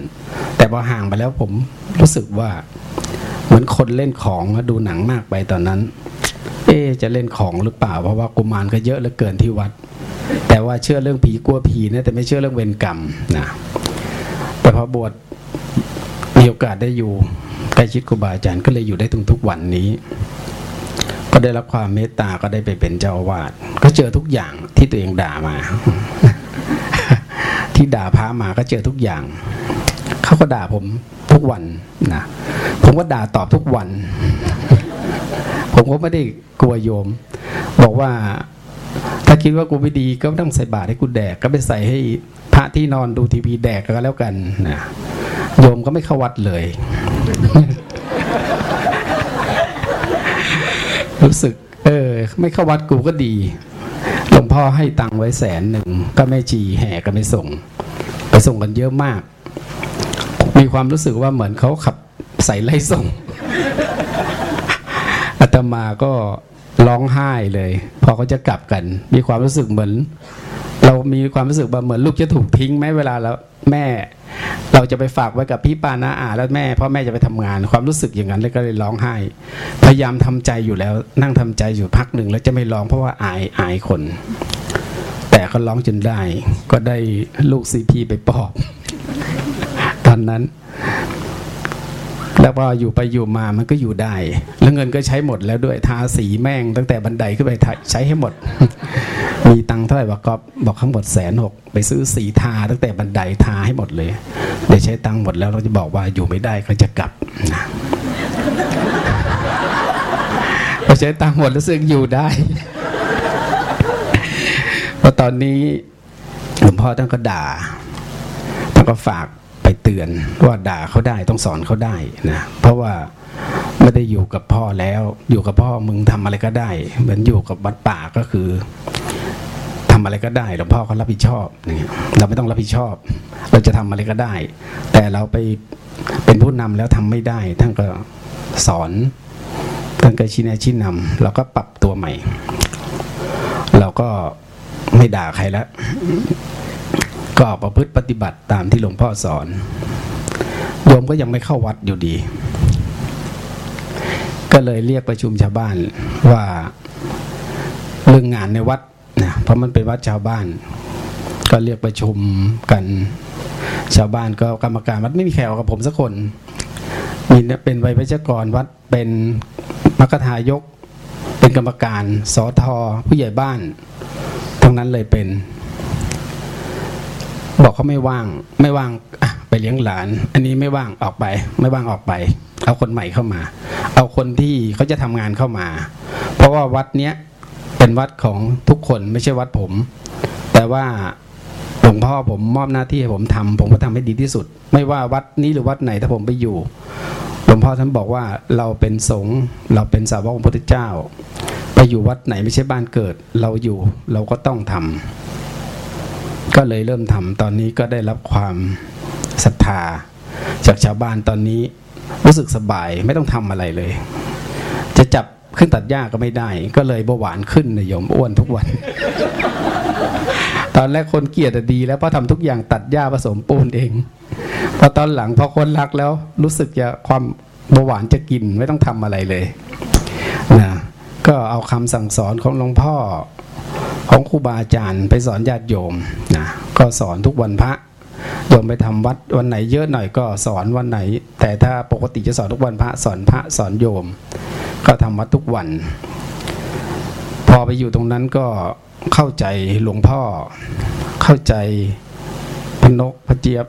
แต่พอห่างไปแล้วผมรู้สึกว่าเหมือนคนเล่นของดูหนังมากไปตอนนั้น อ๊จะเล่นของหรือเปล่า เพราะว่ากุมารก็เยอะเหลือเกินที่วัด แต่ว่าเชื่อเรื่องผีกลัวผีนะแต่ไม่เชื่อเรื่องเวรกรรมนะแต่พอบวชมีโอกาสได้อยู่ใกล้ชิดครูบาอาจารย์ก็เลยอยู่ได้ถึงทุกวันนี้กก็ได้รับความเมตตาก็ได้ไปเป็นเจ้าอาวาสก็เจอทุกอย่างที่ตัวเองด่ามา ที่ด่าพระมาก็เจอทุกอย่างเขาก็ด่าผมทุกวันนะผมก็ด่าตอบทุกวัน ผมก็ไม่ได้กลัวโยม บอกว่าถ้าคิดว่ากูไม่ดีก็ไม่ต้องใส่บาตรให้กูแดก ก็ไปใส่ให้พระที่นอนดูทีวีแดกก็แล้วกันนะโยมก็ไม่เข้าวัดเลย รู้สึก เออ ไม่เข้าวัดกูก็ดีหลวงพ่อให้ตังค์ไว้แสนหนึ่ง ก็แม่ชีแห่กันไปส่ง ไปส่งกันเยอะมาก มีความรู้สึกว่าเหมือนเขาขับใส่ไล่ส่ง อาตมาก็ร้องไห้เลย พอเขาจะกลับกัน มีความรู้สึกเหมือน เรามีความรู้สึกว่าเหมือนลูกจะถูกทิ้งไหมเวลาแล้วแม่ เราจะไปฝากไว้กับพี่ปานาอาแล้วแม่พ่อแม่จะไปทำงาน ความรู้สึกอย่างนั้นเลยก็เลยร้องไห้ พยายามทำใจอยู่แล้ว นั่งทำใจอยู่พักหนึ่งแล้วจะไม่ร้องเพราะว่าอายอายคน แต่เขาร้องจนได้ ก็ได้ลูกซีพีไปปอบตอนนั้น แล้วพออยู่ไปอยู่มามันก็อยู่ได้ แล้วเงินก็ใช้หมดแล้วด้วยทาสีแม่งตั้งแต่บันไดขึ้นไปใช้ให้หมด มีตังเท่าไหร่วะก๊อฟบอกทั้งหมดแสนหกไปซื้อสีทาตั้งแต่บันไดทาให้หมดเลย เดี๋ยวใช้ตังหมดแล้วเราจะบอกว่าอยู่ไม่ได้ก็จะกลับนะพอใช้ตังหมดแล้วซึ่งอยู่ได้พอตอนนี้หลวงพ่อท่านก็ด่าท่านก็ฝาก เตือนว่าด่าเขาได้ต้องสอนเขาได้นะเพราะว่าไม่ได้อยู่กับพ่อแล้ว อยู่กับพ่อมึงทำอะไรก็ได้ เหมือนอยู่กับวัดป่าก็คือทำอะไรก็ได้หลวงพ่อเขารับผิดชอบเนี่ยเราไม่ต้องรับผิดชอบ เราจะทำอะไรก็ได้ แต่เราไปเป็นผู้นำแล้วทำไม่ได้ท่านก็สอนท่านก็ชี้แนะชี้นำเราก็ปรับตัวใหม่ เราก็ไม่ด่าใครแล้ว ก็ประพฤติปฏิบัติตามที่หลวงพ่อสอน โยมก็ยังไม่เข้าวัดอยู่ดี ก็เลยเรียกประชุมชาวบ้านว่าเรื่องงานในวัดนะเพราะมันเป็นวัดชาวบ้าน ก็เรียกประชุมกันชาวบ้านก็กรรมการวัดไม่มีใครเอากับผมสักคนมีเป็นไวยพจกรวัดเป็นมัคทายก เป็นกรรมการสอทอผู้ใหญ่บ้านทั้งนั้นเลยเป็น บอกเขาไม่ว่างไม่ว่างอะไปเลี้ยงหลาน อันนี้ไม่ว่างออกไป ไม่ว่างออกไป เอาคนใหม่เข้ามา เอาคนที่เขาจะทำงานเข้ามา เพราะว่าวัดเนี้ยเป็นวัดของทุกคนไม่ใช่วัดผม แต่ว่าหลวงพ่อผมมอบหน้าที่ให้ผมทำผมก็ทำให้ดีที่สุด ไม่ว่าวัดนี้หรือวัดไหนถ้าผมไปอยู่หลวงพ่อท่านบอกว่าเราเป็นสงฆ์เราเป็นสาวกของพระพุทธเจ้า ไปอยู่วัดไหนไม่ใช่บ้านเกิด เราอยู่เราก็ต้องทำ ก็เลยเริ่มทำตอนนี้ก็ได้รับความศรัทธา จากชาวบ้านตอนนี้รู้สึกสบายไม่ต้องทำอะไรเลย จะจับขึ้นตัดหญ้าก็ไม่ได้ ก็เลยเบาหวานขึ้นนะโยมอ้วนทุกวัน ตอนแรกคนเกลียดอะดี แล้วพราะทำทุกอย่างตัดหญ้าผสมปูนเองพอตอนหลังพอคนรักแล้วรู้สึกจะความเบาหวานจะกินไม่ต้องทำอะไรเลยนะก็เอาคำสั่งสอนของหลวงพ่อ ของครูบาอาจารย์ไปสอนญาติโยมนะก็สอนทุกวันพระโยมไปทำวัดวันไหนเยอะหน่อยก็สอนวันไหน แต่ถ้าปกติจะสอนทุกวันพระสอนพระสอนโยม ก็ทำวัดทุกวัน พอไปอยู่ตรงนั้นก็เข้าใจหลวงพ่อ เข้าใจพนกพระเจี๊ยบ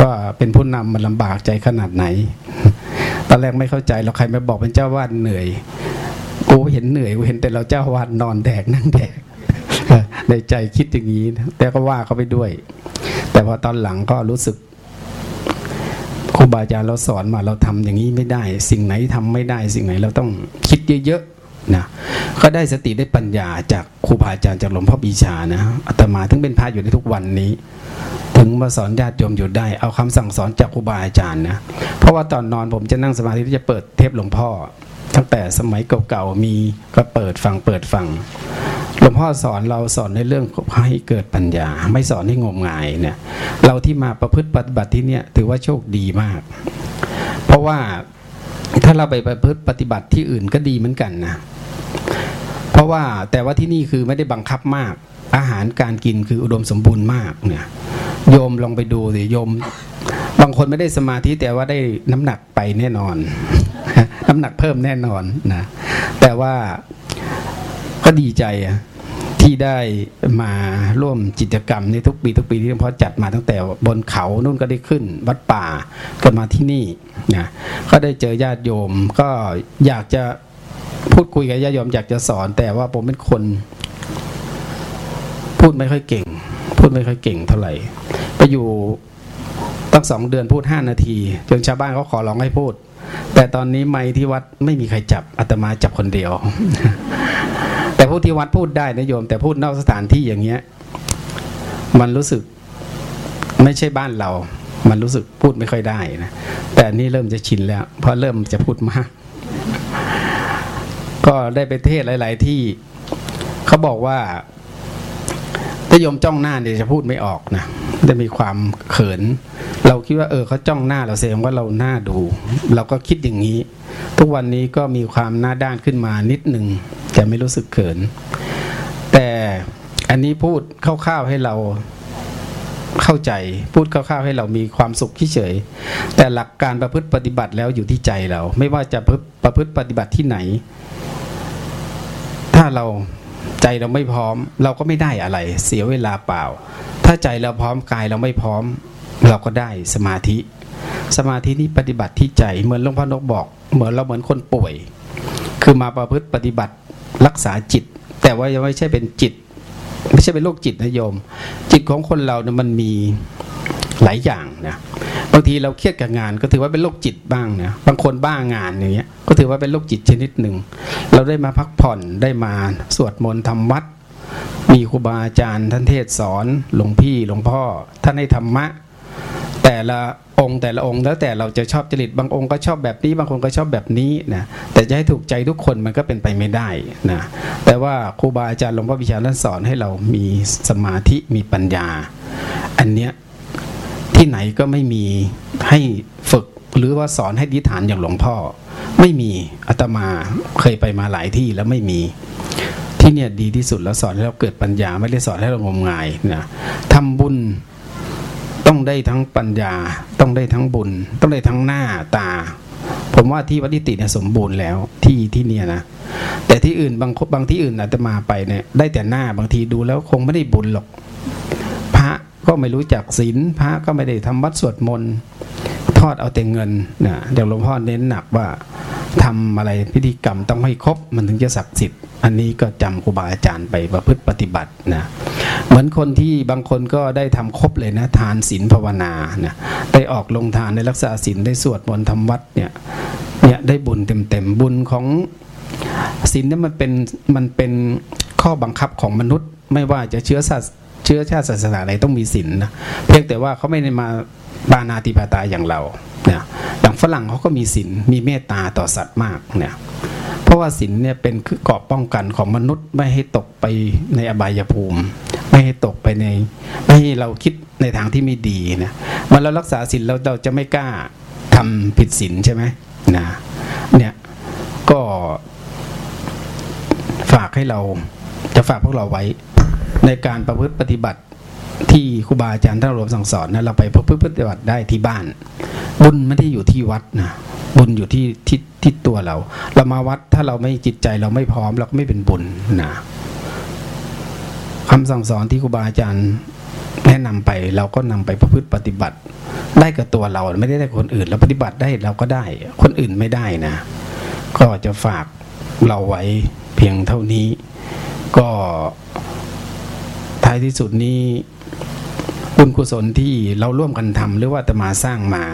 ว่าเป็นผู้นำมันลำบากใจขนาดไหน ตอนแรกไม่เข้าใจเราใครมาบอกเป็นเจ้าวาดเหนื่อย กูเห็นเหนื่อยกูเห็นแต่เราเจ้าวาดนอนแดกนั่งแดก ในใจคิดอย่างนี้ แต่ก็ว่าเขาไปด้วย แต่พอตอนหลังก็รู้สึกครูบาอาจารย์เราสอนมาเราทำอย่างนี้ไม่ได้ สิ่งไหนทำไม่ได้ สิ่งไหนเราต้องคิดเยอะๆนะก็ได้สติได้ปัญญาจากครูบาอาจารย์จากหลวงพ่อปีชานะอาตมาถึงเป็นพระอยู่ในทุกวันนี้ ถึงมาสอนญาติโยมอยู่ได้ เอาคำสั่งสอนจากครูบาอาจารย์นะเพราะว่าตอนนอนผมจะนั่งสมาธิที่จะเปิดเทปหลวงพ่อ ตั้งแต่สมัยเก่าๆมีก็เปิดฟังเปิดฟัง หลวงพ่อสอนเราสอนในเรื่องให้เกิดปัญญา ไม่สอนให้งมงายเนี่ย เราที่มาประพฤติปฏิบัติที่เนี่ยถือว่าโชคดีมาก เพราะว่าถ้าเราไปประพฤติปฏิบัติที่อื่นก็ดีเหมือนกันนะเพราะว่าแต่ว่าที่นี่คือไม่ได้บังคับมาก อาหารการกินคืออุดมสมบูรณ์มากเนี่ยโยมลองไปดูสิโยม บางคนไม่ได้สมาธิแต่ว่าได้น้ำหนักไปแน่นอน น้ำหนักเพิ่มแน่นอนนะแต่ว่า ก็ดีใจอะที่ได้มาร่วมกิจกรรมในทุกปีทุกปีที่หลวงพ่อจัดมาตั้งแต่บนเขานู่นก็ได้ขึ้น วัดป่าก็มาที่นี่นะก็ได้เจอญาติโยม ก็อยากจะพูดคุยกับญาติโยมอยากจะสอน แต่ว่าผมเป็นคน พูดไม่ค่อยเก่ง พูดไม่ค่อยเก่งเท่าไหร่ไปอยู่ตั้งสองเดือนพูดห้านาที จนชาวบ้านเขาขอร้องให้พูด แต่ตอนนี้ไม่ที่วัดไม่มีใครจับอาตมาจับคนเดียว แต่พูดที่วัดพูดได้นะโยม แต่พูดนอกสถานที่อย่างเงี้ย มันรู้สึกไม่ใช่บ้านเรา มันรู้สึกพูดไม่ค่อยได้นะ แต่นี่เริ่มจะชินแล้ว เพราะเริ่มจะพูดมาก ก็ได้ไปเทศหลาย ๆ ที่เขาบอกว่าถ้าโยมจ้องหน้าเนี่ยจะพูดไม่ออกนะจะมีความเขิน เราคิดว่าเออเขาจ้องหน้าเราแสดงว่าเราหน้าดู เราก็คิดอย่างนี้ ทุกวันนี้ก็มีความหน้าด้านขึ้นมานิดหนึ่ง จะไม่รู้สึกเขิน แต่อันนี้พูดคร่าวๆให้เราเข้าใจ พูดคร่าวๆให้เรามีความสุขเฉยแต่หลักการประพฤติปฏิบัติแล้วอยู่ที่ใจเรา ไม่ว่าจะประพฤติปฏิบัติที่ไหน ถ้าเราใจเราไม่พร้อม เราก็ไม่ได้อะไร เสียเวลาเปล่า ถ้าใจเราพร้อมกายเราไม่พร้อม เราก็ได้สมาธิ สมาธินี่ปฏิบัติที่ใจเหมือนหลวงพ่อนกบอก เหมือนเราเหมือนคนป่วย คือมาประพฤติปฏิบัติ รักษาจิต แต่ว่ายังไม่ใช่เป็นจิต ไม่ใช่เป็นโรคจิตนะโยม จิตของคนเราเนี่ยมันมีหลายอย่างนะบางทีเราเครียดกับงานก็ถือว่าเป็นโรคจิตบ้างนะบางคนบ้างานอย่างเงี้ยก็ถือว่าเป็นโรคจิตชนิดหนึ่ง เราได้มาพักผ่อนได้มาสวดมนต์ทำวัด มีครูบาอาจารย์ท่านเทศสอนหลวงพี่หลวงพ่อท่านให้ธรรมะ แต่ละองค์แต่ละองค์แล้วแต่เราจะชอบจริตบางองค์ก็ชอบแบบนี้บางคนก็ชอบแบบนี้นะแต่จะให้ถูกใจทุกคนมันก็เป็นไปไม่ได้นะแต่ว่าครูบาอาจารย์หลวงพ่อวิชาท่านสอนให้เรามีสมาธิมีปัญญา อันเนี้ยที่ไหนก็ไม่มีให้ฝึกหรือว่าสอนให้ดิฐานอย่างหลวงพ่อ ไม่มีอาตมาเคยไปมาหลายที่แล้วไม่มีที่เนี่ยดีที่สุดแล้วสอนให้เราเกิดปัญญาไม่ได้สอนให้เรางมงายนะทำบุญ ต้องได้ทั้งปัญญา ต้องได้ทั้งบุญ ต้องได้ทั้งหน้าตา ผมว่าที่วัดนิติเนี่ยสมบูรณ์แล้วที่ที่เนี่ยนะแต่ที่อื่นบางบางที่อื่นอาตมาไปเนี่ยได้แต่หน้าบางทีดูแล้วคงไม่ได้บุญหรอก พระก็ไม่รู้จักศีลพระก็ไม่ได้ทำวัดสวดมนต์ทอดเอาแต่เงินนะเดี๋ยวหลวงพ่อเน้นหนักว่า ทำอะไรพิธีกรรมต้องให้ครบมันถึงจะศักดิ์สิทธิ์ อันนี้ก็จำครูบาอาจารย์ไปประพฤติปฏิบัตินะเหมือนคนที่บางคนก็ได้ทำครบเลยนะทานศีลภาวนานะได้ออกลงทานในรักษาศีลได้สวดมนต์ทำวัดเนี่ยเนี่ยได้บุญเต็มๆบุญของศีลเนี่ยมันเป็นมันเป็นข้อบังคับของมนุษย์ ไม่ว่าจะเชื้อศาส เชื้อชาติศาสนาไหนต้องมีศีลนะเพียงแต่ว่าเขาไม่ได้มาบานาติปาตาอย่างเราเนี่ยอย่างฝรั่งเขาก็มีศีลมีเมตตาต่อสัตว์มากเนี่ยเพราะว่าศีลเนี่ยเป็นคือกรอบป้องกันของมนุษย์ไม่ให้ตกไปในอบายภูมิ ไม่ให้ตกไปในไม่ให้เราคิดในทางที่ไม่ดีนะเมื่อเรารักษาศีลเราเราจะไม่กล้าทำผิดศีลใช่ไหมนะเนี่ยก็ฝากให้เราจะฝากพวกเราไว้ ในการประพฤติปฏิบัติที่ครูบาอาจารย์ท่านรวมสั่งสอนนะเราไปประพฤติปฏิบัติได้ที่บ้าน บุญไม่ได้อยู่ที่วัดนะบุญอยู่ที่ที่ที่ตัวเรา เรามาวัดถ้าเราไม่จิตใจเราไม่พร้อมเราก็ไม่เป็นบุญนะคำสั่งสอนที่ครูบาอาจารย์แนะนำไปเราก็นำไปประพฤติปฏิบัติ ได้กับตัวเราไม่ได้ได้คนอื่น เราปฏิบัติได้เราก็ได้ คนอื่นไม่ได้นะ ก็จะฝากเราไว้เพียงเท่านี้ ก็ ท้ายที่สุดนี้บุญกุศลที่เราร่วมกันทำหรือว่าจะมาสร้างมา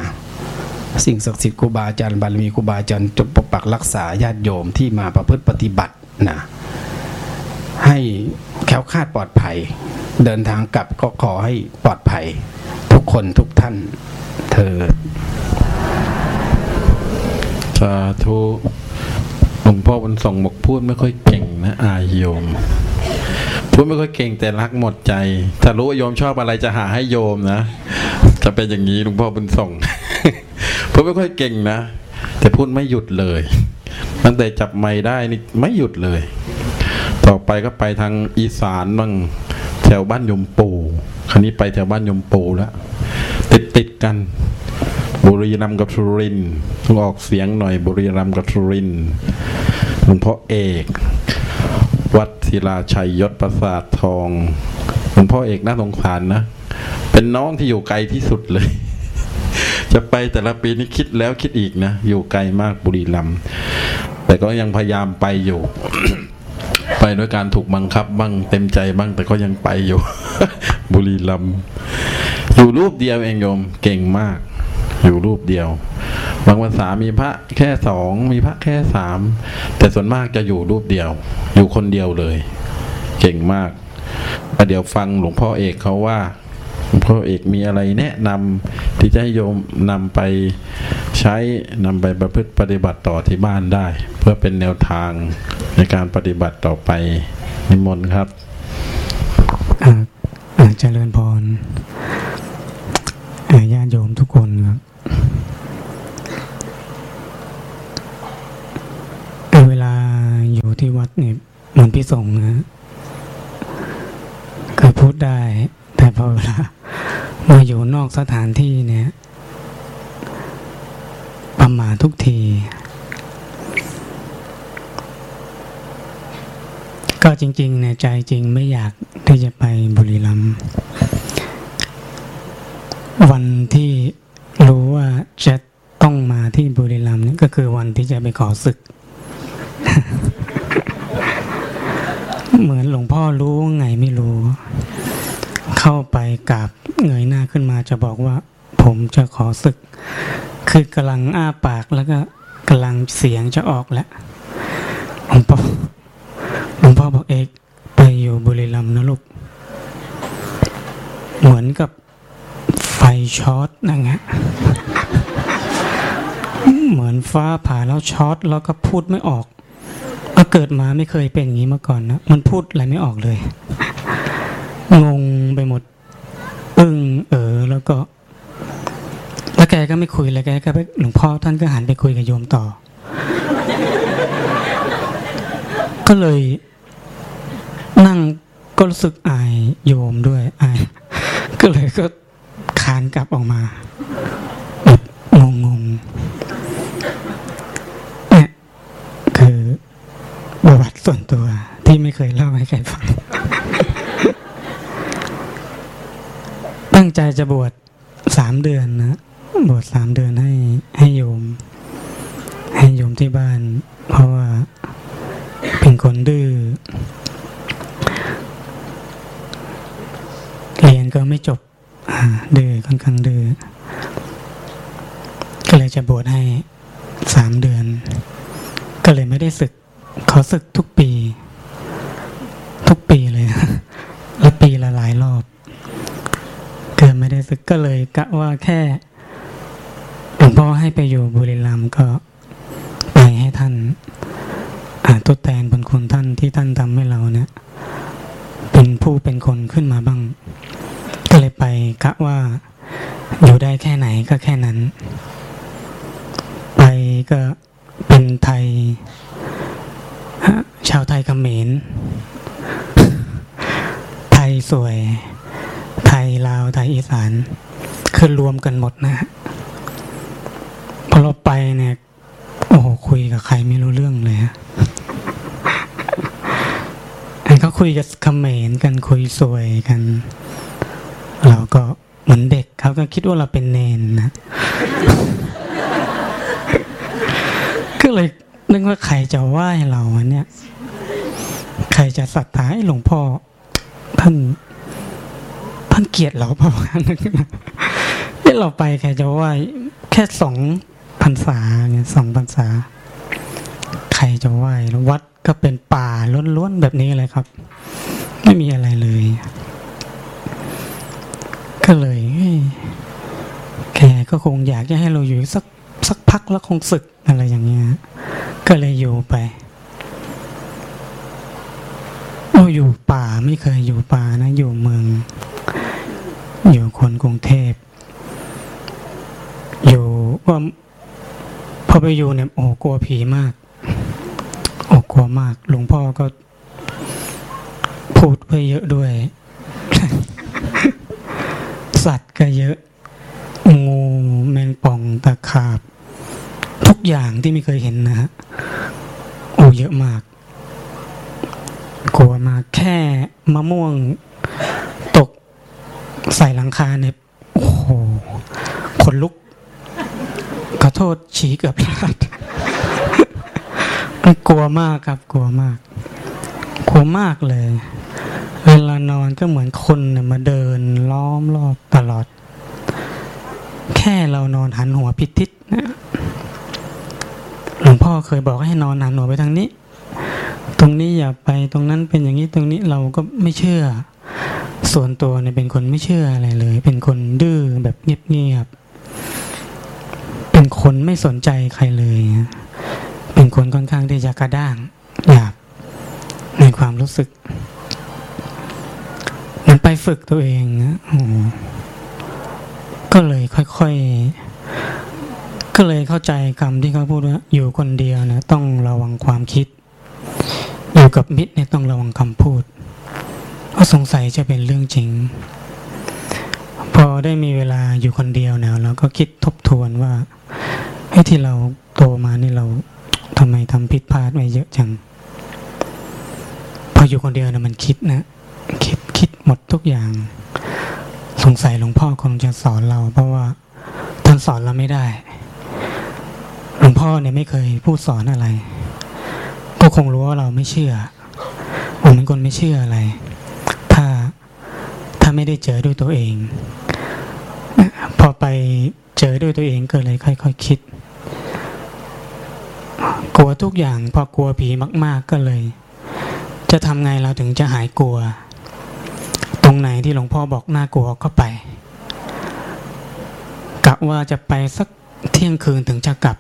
สิ่งศักดิ์สิทธิ์ครูบาอาจารย์บารมีครูบาอาจารย์จงปกปักรักษาญาติโยมที่มาประพฤติปฏิบัตินะให้แค้วคาดปลอดภัย เดินทางกลับก็ขอให้ปลอดภัย ทุกคนทุกท่านเธอสาธุหลวงพ่อบุญส่งบอกพูดไม่ค่อยเก่งนะ อายโยม พูดไม่ค่อยเก่งแต่รักหมดใจ ถ้ารู้ว่าโยมชอบอะไรจะหาให้โยมนะ จะเป็นอย่างนี้หลวงพ่อบุญส่งพูดไม่ค่อยเก่งนะ แต่พูดไม่หยุดเลย ตั้งแต่จับไม้ได้นี่ไม่หยุดเลย ต่อไปก็ไปทางอีสานบ้างแถวบ้านยมปูคราวนี้ไปแถวบ้านยมปูแล้วติดติดกัน บุรีรัมย์กับสุรินทร์ต้องออกเสียงหน่อยบุรีรัมย์กับสุรินทร์หลวงพ่อเอก วัดศิลาชัยยศประสาททองหลวงพ่อเอกน่าสงสารนะ เป็นน้องที่อยู่ไกลที่สุดเลย จะไปแต่ละปีนี้คิดแล้วคิดอีกนะ อยู่ไกลมากบุรีรัมย์แต่ก็ยังพยายามไปอยู่ ไปด้วยการถูกบังคับบ้างเต็มใจบ้าง แต่ก็ยังไปอยู่ บุรีรัมย์อยู่รูปเดียวเองโยมเก่งมาก อยู่รูปเดียว บางภาษามีพระแค่สองมีพระแค่สามแต่ส่วนมากจะอยู่รูปเดียว อยู่คนเดียวเลย เก่งมากประเดี๋ยวฟังหลวงพ่อเอกเขาว่าหลวงพ่อเอกมีอะไรแนะนำที่จะให้โยมนำไปใช้นำไปประพฤติปฏิบัติต่อที่บ้านได้ เพื่อเป็นแนวทางในการปฏิบัติต่อไปนิมนต์ครับอาอ่าเจริญพรญาติโยมทุกคนครับอ่าเวลาอยู่ ที่วัดเนี่ยเหมือนพี่ส่งนะเคยพูดได้ แต่พอเวลามาอยู่นอกสถานที่เนี่ย ประมาททุกที ก็จริงๆเนี่ยใจจริงไม่อยากที่จะไปบุรีรัมย์วันที่รู้ว่าจะต้องมาที่บุรีรัมย์นี่ก็คือวันที่จะไปขอศึก เหมือนหลวงพ่อรู้ไงไม่รู้ เข้าไปกราบเงยหน้าขึ้นมาจะบอกว่า ผมจะขอศึก คือกำลังอ้าปากแล้วก็กำลังเสียงจะออกแล้วหลวงพ่อหลวงพ่อบอกเอกไปอยู่บุรีรัมย์นะลูก เหมือนกับไฟช็อตนะงะเหมือนฟ้าผ่าแล้วช็อตแล้วก็พูดไม่ออก เกิดมาไม่เคยเป็นอย่างนี้มาก่อนนะ มันพูดอะไรไม่ออกเลย งงไปหมด อึ้งเออ แล้วก็ แล้วแกก็ไม่คุยเลยแกก็ไปหลวงพ่อท่านก็หันไปคุยกับโยมต่อ ก็เลยนั่งก็รู้สึกอายโยมด้วยอาย ก็เลยก็คานกลับออกมางงงๆเนี่ยคือประวัติ ส่วนตัวที่ไม่เคยเล่าให้ใครฟัง ตั้งใจจะบวชสามเดือนนะ บวชสามเดือนให้ให้โยม ให้โยมที่บ้าน เพราะว่าเป็นคนดื้อเรียนก็ไม่จบดื้อค่อนข้างดื้อก็เลยจะบวชให้สามเดือน ก็เลยไม่ได้ศึก ขอศึกทุกปี ทุกปีเลยแล้วปีละหลายรอบ เกิดไม่ได้ศึกก็เลยกะว่าแค่หลวงพ่อให้ไปอยู่บุรีรัมย์ก็ไปให้ท่านอาทดแทนบุญคุณท่านที่ท่านทำให้เราเนี่ย เป็นผู้เป็นคนขึ้นมาบ้าง ก็เลยไปกะว่าอยู่ได้แค่ไหนก็แค่นั้น ไปก็เป็นไทย ชาวไทยเขมร ไทยสวย ไทยลาว ไทยอีสาน คือรวมกันหมดนะฮะพอเราไปเนี่ย โอ้โห คุยกับใครไม่รู้เรื่องเลยฮะเขาคุยกับเขมรกันคุยสวยกัน เราก็เหมือนเด็กเขาก็คิดว่าเราเป็นเนนนะ ก็เลย นึกว่าใครจะไหว้เราเนี่ย ใครจะศรัทธาให้หลวงพ่อ ท่านท่านเกลียดเราเปล่านึกว่านี่เราไปใครจะไหว้แค่สองพรรษาเงี้ยสองพรรษา ใครจะไหว้แล้ววัดก็เป็นป่าล้วนๆแบบนี้เลยครับ ไม่มีอะไรเลย ก็เลยแกก็คงอยากจะให้เราอยู่สักสักพักแล้วคงศึก อะไรอย่างเงี้ย ก็เลยอยู่ไป โอ้อยู่ป่าไม่เคยอยู่ป่านะ อยู่เมือง อยู่คนกรุงเทพ อยู่ก็พอไปอยู่เนี่ยโอ้กลัวผีมากโอ้กลัวมาก หลวงพ่อก็พูดไปเยอะด้วย สัตว์ก็เยอะ งูแมงป่องตะขาบ ทุกอย่างที่ไม่เคยเห็นนะฮะโอ้เยอะมาก กลัวมากแค่มะม่วงตกใส่หลังคาเนี่ยโอ้โหขนลุก ขอโทษฉีเกือบพลาดกลัวมากครับ กลัวมาก กลัวมากเลย เวลานอนก็เหมือนคนเนี่ยมาเดินล้อมรอบตลอด แค่เรานอนหันหัวพิทิศนะ หลวงพ่อเคยบอกให้นอนหันหัวไปทางนี้ ตรงนี้อย่าไปตรงนั้นเป็นอย่างนี้ตรงนี้เราก็ไม่เชื่อ ส่วนตัวเนี่ยเป็นคนไม่เชื่ออะไรเลย เป็นคนดื้อแบบเงียบๆเป็นคนไม่สนใจใครเลย เป็นคนค่อนข้างที่จะกระด้างหยาบในความรู้สึก มันไปฝึกตัวเองนะก็เลยค่อยๆ ก็เลยเข้าใจคำที่เขาพูดว่าอยู่คนเดียวนะต้องระวังความคิด อยู่กับมิตรเนี่ยต้องระวังคำพูดเพราะสงสัยจะเป็นเรื่องจริง พอได้มีเวลาอยู่คนเดียวเนี่ยเราก็คิดทบทวนว่าไอ้ที่เราโตมานี่เราทำไมทำผิดพลาดไปเยอะจัง พออยู่คนเดียวนะมันคิดนะคิดคิดหมดทุกอย่าง สงสัยหลวงพ่อคงจะสอนเรา เพราะว่าท่านสอนเราไม่ได้ หลวงพ่อเนี่ยไม่เคยพูดสอนอะไร ก็คงรู้ว่าเราไม่เชื่อผมเป็นคนไม่เชื่ออะไร ถ้าถ้าไม่ได้เจอด้วยตัวเอง พอไปเจอด้วยตัวเองก็เลยค่อยๆคคิด กลัวทุกอย่าง พอกลัวผีมาก ๆก็เลย จะทำไงเราถึงจะหายกลัว ตรงไหนที่หลวงพ่อบอกน่ากลัวก็ไปกะว่าจะไปสักเที่ยงคืนถึงจะกลับ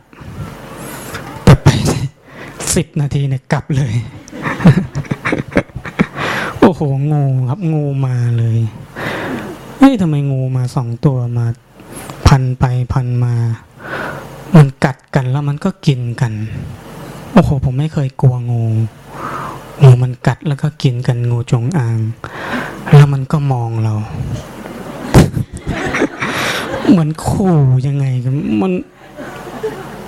สิบนาทีเนี่ยกลับเลย โอ้โห งูครับงูมาเลยเฮ้ยทำไมงูมาสองตัวมาพันไปพันมา มันกัดกันแล้วมันก็กินกัน โอ้โห ผมไม่เคยกลัวงูงูมันกัดแล้วก็กินกันงูจงอาง แล้วมันก็มองเรา เหมือนขู่ยังไงมัน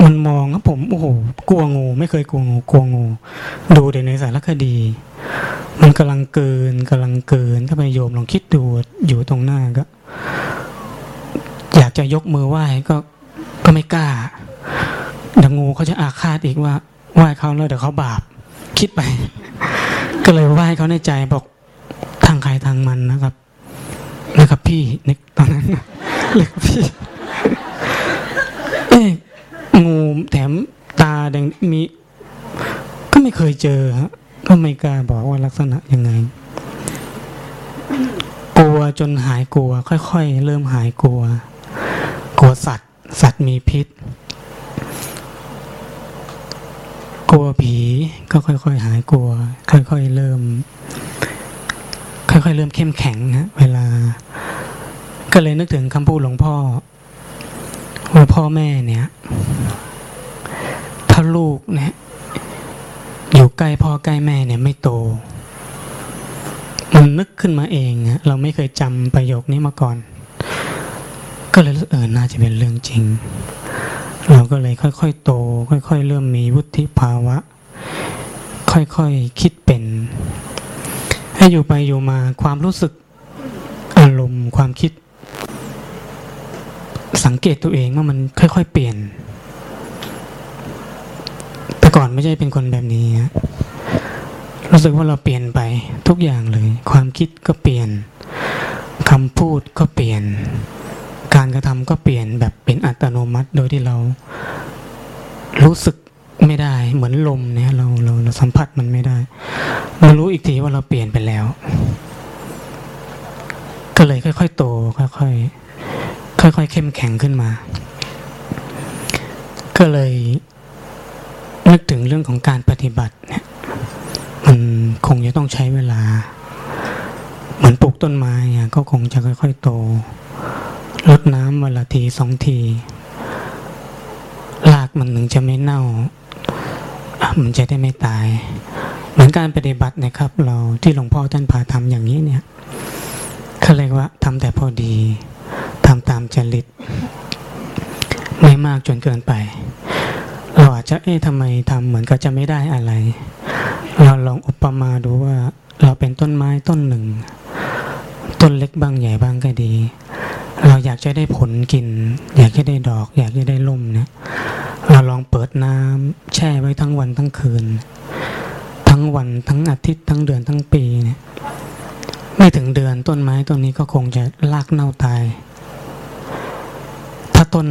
มันมองครับผมโอ้โหกลัวงู ไม่เคยกลัวงูกลัวงู ดูแต่ในสารคดี มันกำลังเกินกำลังเกินถ้าไปโยมลองคิดดูอยู่ตรงหน้าก็ อยากจะยกมือไหว้ก็ก็ไม่กล้าดี๋ยวงูเขาจะอาฆาตอีกว่าไหว้เขาแล้วเดี๋ยวเขาบาป คิดไป ก็เลยไหว้เขาในใจบอกทางใครทางมันนะครับนะครับพี่ในตอนนั้นเรียกพี่ เอ้ยงู แถมตาแดงมี ก็ไม่เคยเจอฮะก็ไม่กล้าบอกว่าลักษณะยังไง กลัวจนหายกลัว ค่อยๆ เริ่มหายกลัว กลัวสัตว์ สัตว์มีพิษ กลัวผีก็ค่อยๆ หายกลัว ค่อยๆ เริ่ม ค่อยๆ เริ่มเข้มแข็งฮะเวลา ก็เลยนึกถึงคำพูดหลวงพ่อว่าพ่อแม่เนี่ยาลูกเนี่ยอยู่ใกล้พ่อใกล้แม่เนี่ยไม่โต มันนึกขึ้นมาเองเราไม่เคยจำประโยคนี้มาก่อน ก็เลยเออน่าจะเป็นเรื่องจริง เราก็เลยค่อยๆโต ค่อยๆ เริ่มมีวุฒิภาวะ ค่อยๆคคิดเป็น ให้อยู่ไปอยู่มาความรู้สึกอารมณ์ความคิด สังเกตตัวเองว่ามันค่อยๆ เปลี่ยน ก่อนไม่ใช่เป็นคนแบบนี้ฮะรู้สึกว่าเราเปลี่ยนไปทุกอย่างเลย ความคิดก็เปลี่ยนคำพูดก็เปลี่ยน การกระทำก็เปลี่ยนแบบเป็นอัตโนมัติโดยที่เรา รู้สึกไม่ได้เหมือนลมเนี่ยเราเราเราสัมผัสมันไม่ได้เรารู้อีกทีว่าเราเปลี่ยนไปแล้ว ก็เลยค่อยๆโตค่อยๆค่อยๆเข้มแข็งขึ้นมา ก็เลย นึกถึงเรื่องของการปฏิบัติเนี่ยมันคงจะต้องใช้เวลา เหมือนปลูกต้นไม้อะก็คงจะค่อย ๆ โตรดน้ำวันละทีสองทีรากมันถึงจะไม่เน่า มันจะได้ไม่ตาย เหมือนการปฏิบัตินะครับ เราที่หลวงพ่อท่านพาทำอย่างนี้เนี่ยเขาเรียกว่าทำแต่พอดีทำตามจริต ไม่มากจนเกินไป จจะเอ๊ะทำไมทำเหมือนกับจะไม่ได้อะไร เราลองอุปมาดูว่าเราเป็นต้นไม้ต้นหนึ่ง ต้นเล็กบางใหญ่บางก็ดี เราอยากจะได้ผลกิน อยากจะได้ดอก อยากจะได้ล่มเนี่ยเราลองเปิดน้ำแช่ไว้ทั้งวันทั้งคืน ทั้งวันทั้งอาทิตย์ทั้งเดือนทั้งปีเนี่ยไม่ถึงเดือนต้นไม้ต้นนี้ก็คงจะลากเน่าตาย ถ้าต้น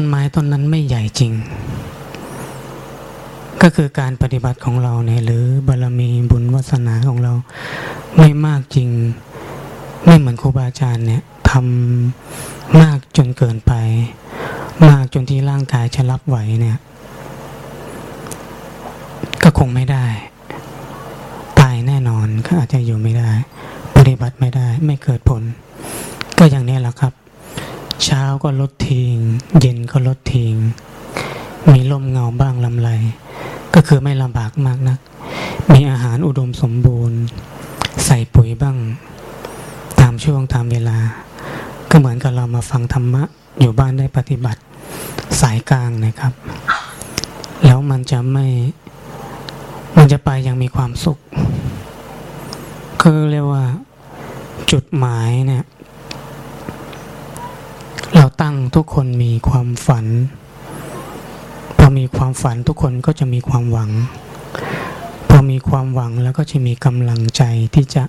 ต้นไม้ต้นนั้นไม่ใหญ่จริง ก็คือการปฏิบัติของเราเนี่ยหรือบารมีบุญวาสนาของเราไม่มากจริง ไม่เหมือนครูบาอาจารย์เนี่ยทำมากจนเกินไป มากจนที่ร่างกายจะรับไหวเนี่ย ก็คงไม่ได้ ตายแน่นอนก็อาจจะอยู่ไม่ได้ ปฏิบัติไม่ได้ ไม่เกิดผล ก็อย่างนี้แหละครับ เช้าก็ลดทิ้ง เย็นก็ลดทิ้ง มีลมเงาบ้างลำไร ก็คือไม่ลำบากมากนัก มีอาหารอุดมสมบูรณ์ ใส่ปุ๋ยบ้าง ตามช่วงตามเวลา ก็เหมือนกับเรามาฟังธรรมะ อยู่บ้านได้ปฏิบัติสายกลางนะครับ แล้วมันจะไม่ มันจะไปอย่างมีความสุข คือเรียกว่าจุดหมายเนี่ย เราตั้งทุกคนมีความฝัน พอมีความฝันทุกคนก็จะมีความหวัง พอมีความหวังแล้วก็จะมีกำลังใจที่จะ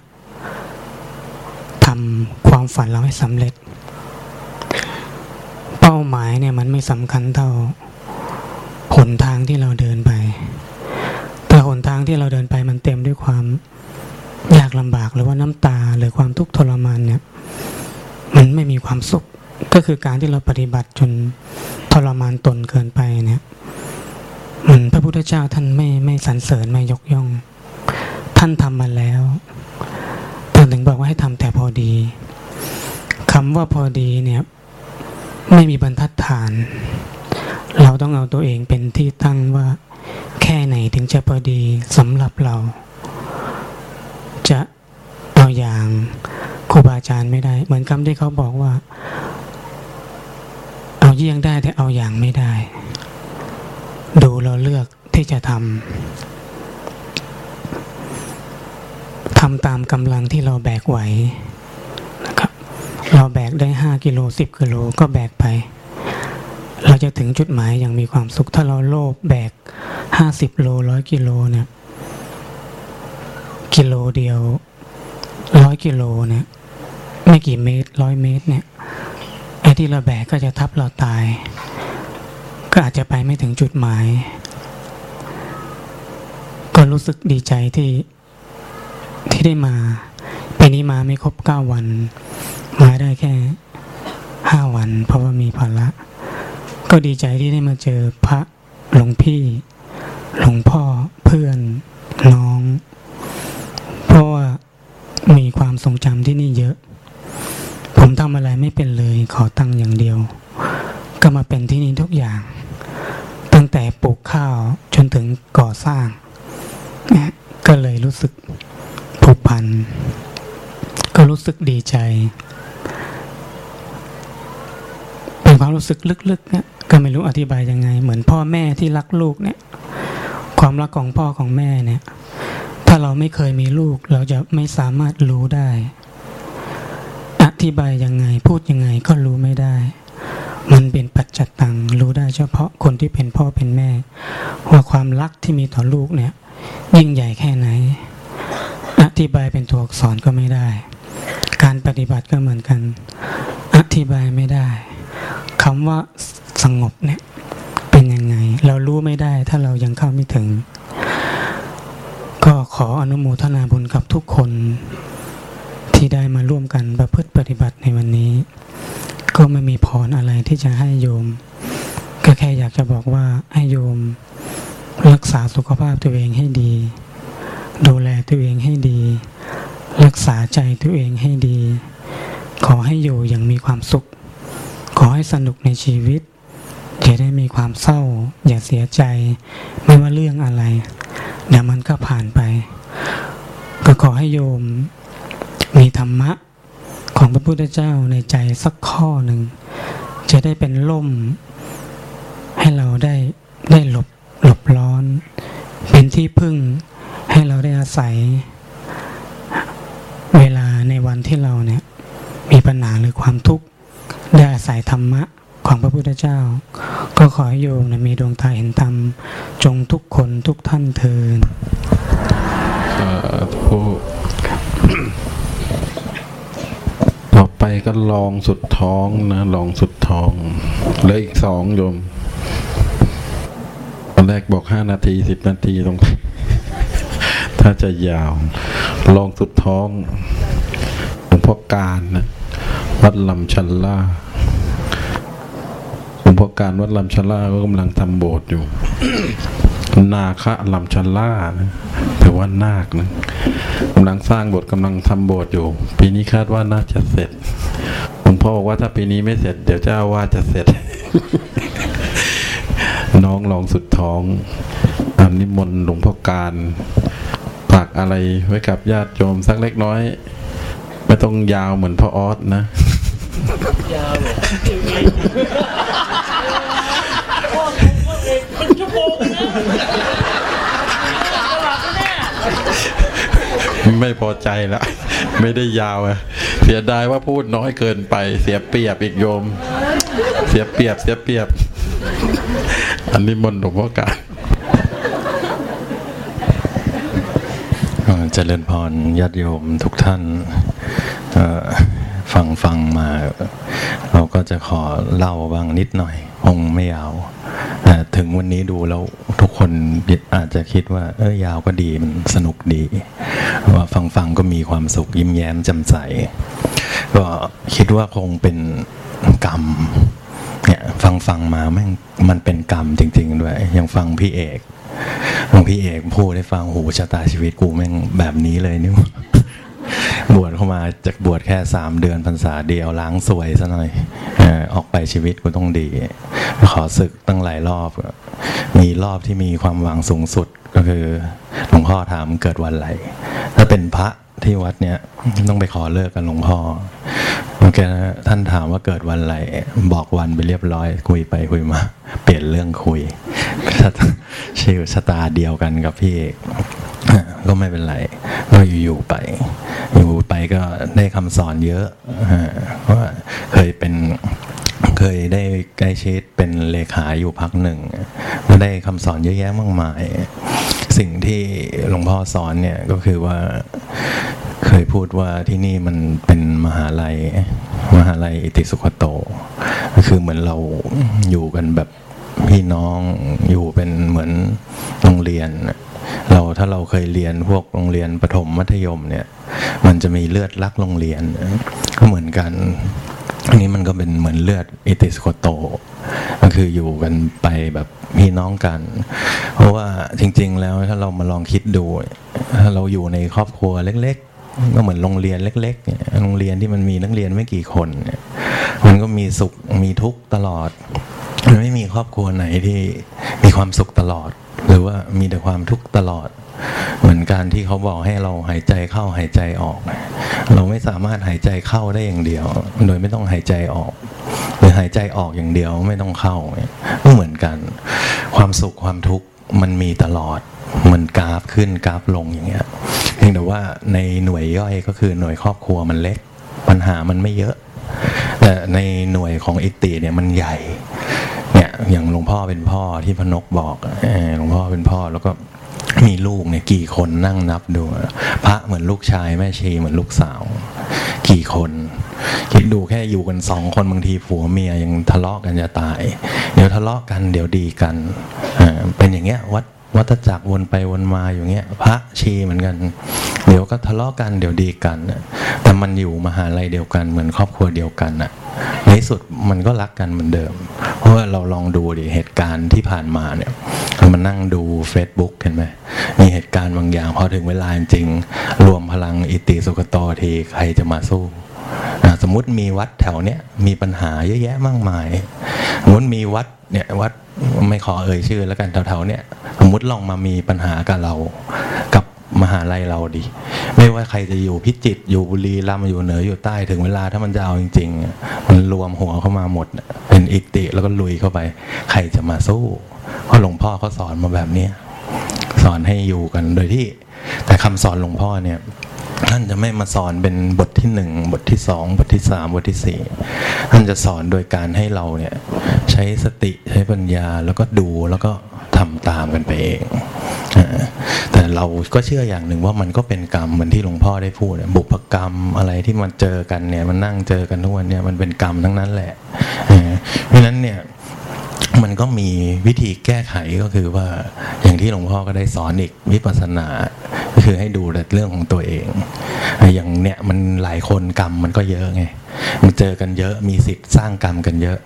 ทำความฝันเราให้สำเร็จ เป้าหมายเนี่ยมันไม่สำคัญเท่าหนทางที่เราเดินไป แต่หนทางที่เราเดินไปมันเต็มด้วยความยากลำบากหรือว่าน้ำตาหรือความทุกข์ทรมานเนี่ย มันไม่มีความสุข ก็คือการที่เราปฏิบัติจนทรมานตนเกินไปเนี่ยมันพระพุทธเจ้าท่านไม่ไม่สรรเสริญไม่ยกย่อง ท่านทำมาแล้วท่านถึงบอกว่าให้ทำแต่พอดีคำว่าพอดีเนี่ยไม่มีบรรทัดฐาน เราต้องเอาตัวเองเป็นที่ตั้งว่า แค่ไหนถึงจะพอดีสำหรับเรา จะเอาอย่างครูบาอาจารย์ไม่ได้ เหมือนคำที่เขาบอกว่า เยี่ยงได้แต่เอาอย่างไม่ได้ ดูเราเลือกที่จะทำทำตามกำลังที่เราแบกไหวนะครับเราแบกได้ห้ากิโลสิบกิโลก็แบกไป เราจะถึงจุดหมายอย่างมีความสุข ถ้าเราโลภแบกห้าสิบโลร้อยกิโลเนี่ยกิโลเดียวร้อยกิโลเนี่ยไม่กี่เมตรร้อยเมตรเนี่ย ที่เราแบกก็จะทับเราตาย ก็อาจจะไปไม่ถึงจุดหมาย ก็รู้สึกดีใจที่ที่ได้มาปีนี้มาไม่ครบเก้าวัน มาได้แค่ห้าวัน เพราะว่ามีภาระก็ดีใจที่ได้มาเจอพระหลวงพี่หลวงพ่อเพื่อนน้อง เพราะว่ามีความทรงจำที่นี่เยอะ ผมทำอะไรไม่เป็นเลย ขอตังค์อย่างเดียว ก็มาเป็นที่นี่ทุกอย่าง ตั้งแต่ปลูกข้าวจนถึงก่อสร้าง ก็เลยรู้สึกผูกพัน ก็รู้สึกดีใจ เป็นความรู้สึกลึกๆเนี่ยก็ไม่รู้อธิบายยังไง เหมือนพ่อแม่ที่รักลูกเนี่ย ความรักของพ่อของแม่เนี่ย ถ้าเราไม่เคยมีลูก เราจะไม่สามารถรู้ได้ ธิบายยังไงพูดยังไงก็รู้ไม่ได้ มันเป็นปัจจตังรู้ได้เฉพาะคนที่เป็นพ่อเป็นแม่ ว่าความรักที่มีต่อลูกเนี่ย ยิ่งใหญ่แค่ไหน อธิบายเป็นตัวอักษรก็ไม่ได้ การปฏิบัติก็เหมือนกัน อธิบายไม่ได้คำว่าสงบเนี่ยเป็นยังไง เรารู้ไม่ได้ถ้าเรายังเข้าไม่ถึง ก็ขออนุโมทนาบุญกับทุกคน ที่ได้มาร่วมกันประพฤติปฏิบัติในวันนี้ ก็ไม่มีพรอะไรที่จะให้โยม ก็แค่อยากจะบอกว่าให้โยม รักษาสุขภาพตัวเองให้ดี ดูแลตัวเองให้ดี รักษาใจตัวเองให้ดี ขอให้อยู่อย่างมีความสุข ขอให้สนุกในชีวิตอย่าได้มีความเศร้า อย่าเสียใจ ไม่ว่าเรื่องอะไรเดี๋ยวมันก็ผ่านไป ก็ขอให้โยม มีธรรมะของพระพุทธเจ้าในใจสักข้อหนึ่ง จะได้เป็นล่ม ให้เราได้ได้หลบหลบร้อน เป็นที่พึ่งให้เราได้อาศัย เวลาในวันที่เราเนี่ยมีปัญหาหรือความทุกข์ได้อาศัยธรรมะของพระพุทธเจ้า ก็ขอให้โยมนะมีดวงตาเห็นธรรม จงทุกคนทุกท่านเทินสาธุ ต่อไปก็ลองสุดท้องนะลองสุดท้องเหลืออีกสองโยมตอนแรกบอกห้านาทีสิบนาทีตรงถ้าจะยาว ลองสุดท้องหลวงพ่อการนะวัดลำชันล่าหลวงพ่อการวัดลำชันล่าก็กำลังทำโบสถ์อยู่ นาคะลำชันล่านะถือว่านาคนะกำลังสร้างโบสถ์กำลังทำโบสถ์อยู่ ปีนี้คาดว่าน่าจะเสร็จหลวงพ่อบอกว่าถ้าปีนี้ไม่เสร็จ เดี๋ยวเจ้าว่าจะเสร็จ น้องลองสุดท้องอันนิมนต์หลวงพ่อการฝากอะไรไว้กับญาติโยมสักเล็กน้อย ไม่ต้องยาวเหมือนพ่อออสนะ ไม่พอใจละไม่ได้ยาวอะเสียดายว่าพูดน้อยเกินไป เสียเปรียบอีกโยม เสียเปรียบเสียเปรียบ อันนี้มนต์หลวงพ่อการเจริญพรญาติโยมทุกท่านฟังฟังมา เราก็จะขอเล่าบ้างนิดหน่อยคงไม่ยาว แต่ถึงวันนี้ดูแล้วทุกคนอาจจะคิดว่า เออยาวก็ดีมันสนุกดี ว่าฟังฟังก็มีความสุขยิ้มแย้มจ่มใส ก็คิดว่าคงเป็นกรรมเนี่ยฟังฟังมาแม่งมันเป็นกรรมจริง ๆ ด้วย ยังฟังพี่เอกหลวงพี่เอกพูดให้ฟังโหชะตาชีวิตกูแม่งแบบนี้เลยนี่หว่า บวชเข้ามาจากบวชแค่สามเดือนพรรษาเดียวล้างสวยซะหน่อยออกไปชีวิตกูต้องดี ขอศึกตั้งหลายรอบ มีรอบที่มีความหวังสูงสุดก็คือหลวงพ่อถามเกิดวันอะไรถ้าเป็นพระที่วัดเนี้ยต้องไปขอเลิกกันหลวงพ่อเมื่อกี้ท่านถามว่าเกิดวันอะไรบอกวันไปเรียบร้อย คุยไปคุยมา เปลี่ยนเรื่องคุยเชื่อชะตาเดียวกันกับพี่เอก ก็ไม่เป็นไรก็อยู่ๆไป อยู่ไปก็ได้คำสอนเยอะว่าเคยเป็นเคยได้ใกล้ชิดเป็นเลขาอยู่พักหนึ่งก็ได้คำสอนเยอะแยะมากมาย สิ่งที่หลวงพ่อสอนเนี่ยก็คือว่าเคยพูดว่าที่นี่มันเป็นมหาลัย มหาลัยอิติสุขโต ก็คือเหมือนเราอยู่กันแบบพี่น้องอยู่เป็นเหมือนโรงเรียน เราถ้าเราเคยเรียนพวกโรงเรียนประถมมัธยมเนี่ย มันจะมีเลือดรักโรงเรียนก็เหมือนกันอันนี้มันก็เป็นเหมือนเลือดเอติสโคโต ก็คืออยู่กันไปแบบพี่น้องกัน เพราะว่าจริง ๆ แล้วถ้าเรามาลองคิดดู ถ้าเราอยู่ในครอบครัวเล็กๆ ก็เหมือนโรงเรียนเล็กๆ โรงเรียนที่มันมีนักเรียนไม่กี่คน มันก็มีสุขมีทุกข์ตลอด มันไม่มีครอบครัวไหนที่มีความสุขตลอด หรือว่ามีแต่ความทุกข์ตลอด เหมือนการที่เขาบอกให้เราหายใจเข้าหายใจออก เราไม่สามารถหายใจเข้าได้อย่างเดียว โดยไม่ต้องหายใจออก หรือหายใจออกอย่างเดียวไม่ต้องเข้าก็เหมือนกัน ความสุขความทุกข์มันมีตลอดเหมันกราฟขึ้นกราฟลงอย่างเงี้ยเพียงแต่ว่าในหน่วยย่อยก็คือหน่วยครอบครัวมันเล็ก ปัญหามันไม่เยอะ แต่ในหน่วยของอิติเนี่ยมันใหญ่ เนี่ยอย่างหลวงพ่อเป็นพ่อที่พนกบอกหลวงพ่อเป็นพ่อแล้วก็มีลูกเนี่ยกี่คนนั่งนับดูพระเหมือนลูกชายแม่ชีเหมือนลูกสาว กี่คน คิดดูแค่อยู่กันสองคนบางทีผัวเมียยังทะเลาะกันจะตาย เดี๋ยวทะเลาะกันเดี๋ยวดีกันเป็นอย่างเงี้ยวัด วัฏจักรวนไปวนมาอย่างเงี้ย พระชีเหมือนกัน เดี๋ยวก็ทะเลาะกันเดี๋ยวดีกันแต่มันอยู่มหาลัยเดียวกันเหมือนครอบครัวเดียวกันน่ะในสุดมันก็รักกันเหมือนเดิม เพราะว่าเราลองดูดิเหตุการณ์ที่ผ่านมาเนี่ยมานั่งดู Facebook เห็นไหมมีเหตุการณ์บางอย่างพอถึงเวลาจริง รวมพลังอิติสุขโตทีใครจะมาสู้สมมติมีวัดแถวเนี้ยมีปัญหาเยอะแยะมากมายสมมติมีวัด เนี่ยวัดไม่ขอเอ่ยชื่อแล้วกันแถวๆเนี่ยสมมติลองมามีปัญหากับเรากับมหาลัยเราดิ ไม่ว่าใครจะอยู่พิจิตอยู่บุรีรัมย์อยู่เหนืออยู่ใต้ถึงเวลาถ้ามันจะเอาจริงๆ มันรวมหัวเข้ามาหมด เป็นอิติแล้วก็ลุยเข้าไป ใครจะมาสู้เพราะหลวงพ่อเขาสอนมาแบบเนี้ยสอนให้อยู่กันโดยที่ แต่คำสอนหลวงพ่อเนี่ย ท่านจะไม่มาสอนเป็นบทที่หนึ่งบทที่สองบทที่สามบทที่สี่ท่านจะสอนโดยการให้เราเนี่ยใช้สติใช้ปัญญาแล้วก็ดูแล้วก็ทำตามกันไปเองแต่เราก็เชื่ออย่างหนึ่งว่ามันก็เป็นกรรมเหมือนที่หลวงพ่อได้พูดบุพกรรมอะไรที่มันเจอกันเนี่ยมันนั่งเจอกันทุกวันเนี่ยมันเป็นกรรมทั้งนั้นแหละเพราะนั้นเนี่ย มันก็มีวิธีแก้ไขก็คือว่าอย่างที่หลวงพ่อก็ได้สอนอีกวิปัสสนาคือให้ดูแต่เรื่องของตัวเอง อย่างเนี้ยมันหลายคนกรรมมันก็เยอะไงมันเจอกันเยอะมีสิทธิ์สร้างกรรมกันเยอะ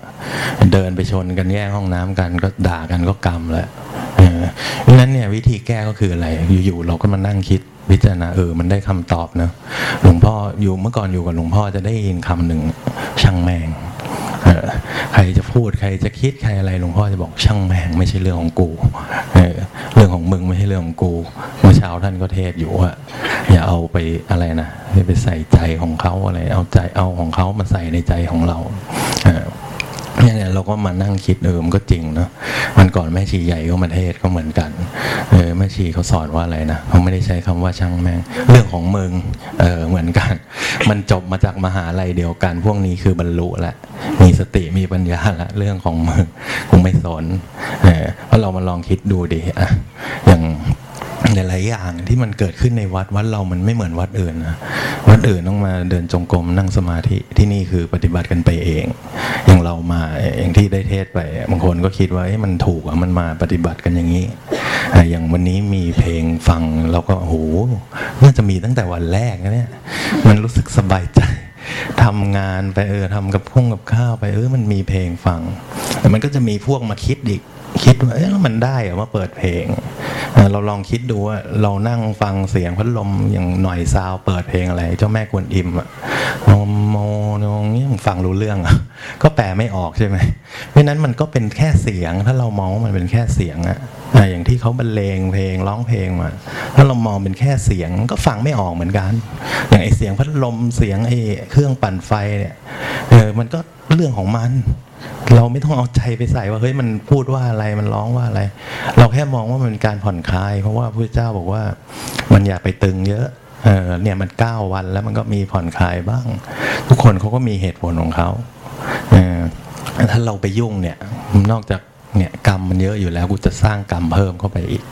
เดินไปชนกันแย่งห้องน้ำกันก็ด่ากันก็กรรมแล้วเพราะฉะนั้นเนี่ยวิธีแก้ก็คืออะไรอยู่ๆเราก็มานั่งคิดพิจารณาเออมันได้คำตอบเนอะหลวงพ่ออยู่เมื่อก่อนอยู่กับหลวงพ่อจะได้ยินคำหนึ่งช่างแม่ง เออใครจะ พูดใครจะคิดใครอะไรหลวงพ่อจะบอกช่างแม่งไม่ใช่เรื่องของกูเเรื่องของมึงไม่ใช่เรื่องของกู เมื่อเช้าท่านก็เทศอยู่ว่าอย่าเอาไปอะไรนะไปใส่ใจของเขาอะไร เอาใจเอาของเขามาใส่ในใจของเราเเนี่ยเราก็มานั่งคิดเออมันก็จริงเนาะมันก่อนแม่ชีใหญ่ก็มาเทศก็เหมือนกันเออแม่ชีเขาสอนว่าอะไรนะเขาไม่ได้ใช้คำว่าช่างแม่งเรื่องของมึงเออเหมือนกัน มันจบมาจากมหาลัยเดียวกัน พวกนี้คือบรรลุล้วมีสติมีปัญญาละเรื่องของมึงกูไม่สนเออเพราะเรามาลองคิดดูดิอะอย่าง หลายๆอย่างที่มันเกิดขึ้นในวัดวัดเรามันไม่เหมือนวัดอื่นนะวัดอื่นต้องมาเดินจงกรมนั่งสมาธิที่นี่คือปฏิบัติกันไปเอง อย่างเรามาอย่างที่ได้เทศไปบางคนก็คิดว่าเอ๊ะมันถูกอะมันมาปฏิบัติกันอย่างนี้อย่างวันนี้มีเพลงฟังเราก็โอ้โหน่าจะมีตั้งแต่วันแรกนะเนี่ยมันรู้สึกสบายใจทำงานไปเออทำกับพุ่งกับข้าวไปเออมันมีเพลงฟังแต่มันก็จะมีพวกมาคิดอีก คิดว่าเอ๊ะแล้วมันได้เหรอมาเปิดเพลง เราลองคิดดูว่าเรานั่งฟังเสียงพัดลมอย่างหน่อยซาวเปิดเพลงอะไร เจ้าแม่กวนอิมอะโมโมโนเงี้ยฟังรู้เรื่องอะก็แปลไม่ออกใช่ไหมเพราะนั้นมันก็เป็นแค่เสียงถ้าเรามองว่ามันเป็นแค่เสียงอะอย่างที่เขาบรรเลงเพลงร้องเพลงมาถ้าเรามองเป็นแค่เสียงก็ฟังไม่ออกเหมือนกัน อย่างไอเสียงพัดลมเสียงไอเครื่องปั่นไฟเนี่ยเออมันก็เรื่องของมัน เราไม่ต้องเอาใจไปใส่ว่าเฮ้ยมันพูดว่าอะไรมันร้องว่าอะไร เราแค่มองว่ามันเป็นการผ่อนคลาย เพราะว่าพระเจ้าบอกว่ามันอย่าไปตึงเยอะเออเนี่ยมันเก้าวันแล้วมันก็มีผ่อนคลายบ้าง ทุกคนเขาก็มีเหตุผลของเขาเออถ้าเราไปยุ่งเนี่ยนอกจาก เนี่ยกรรมมันเยอะอยู่แล้วกูจะสร้างกรรมเพิ่มเข้าไปอีก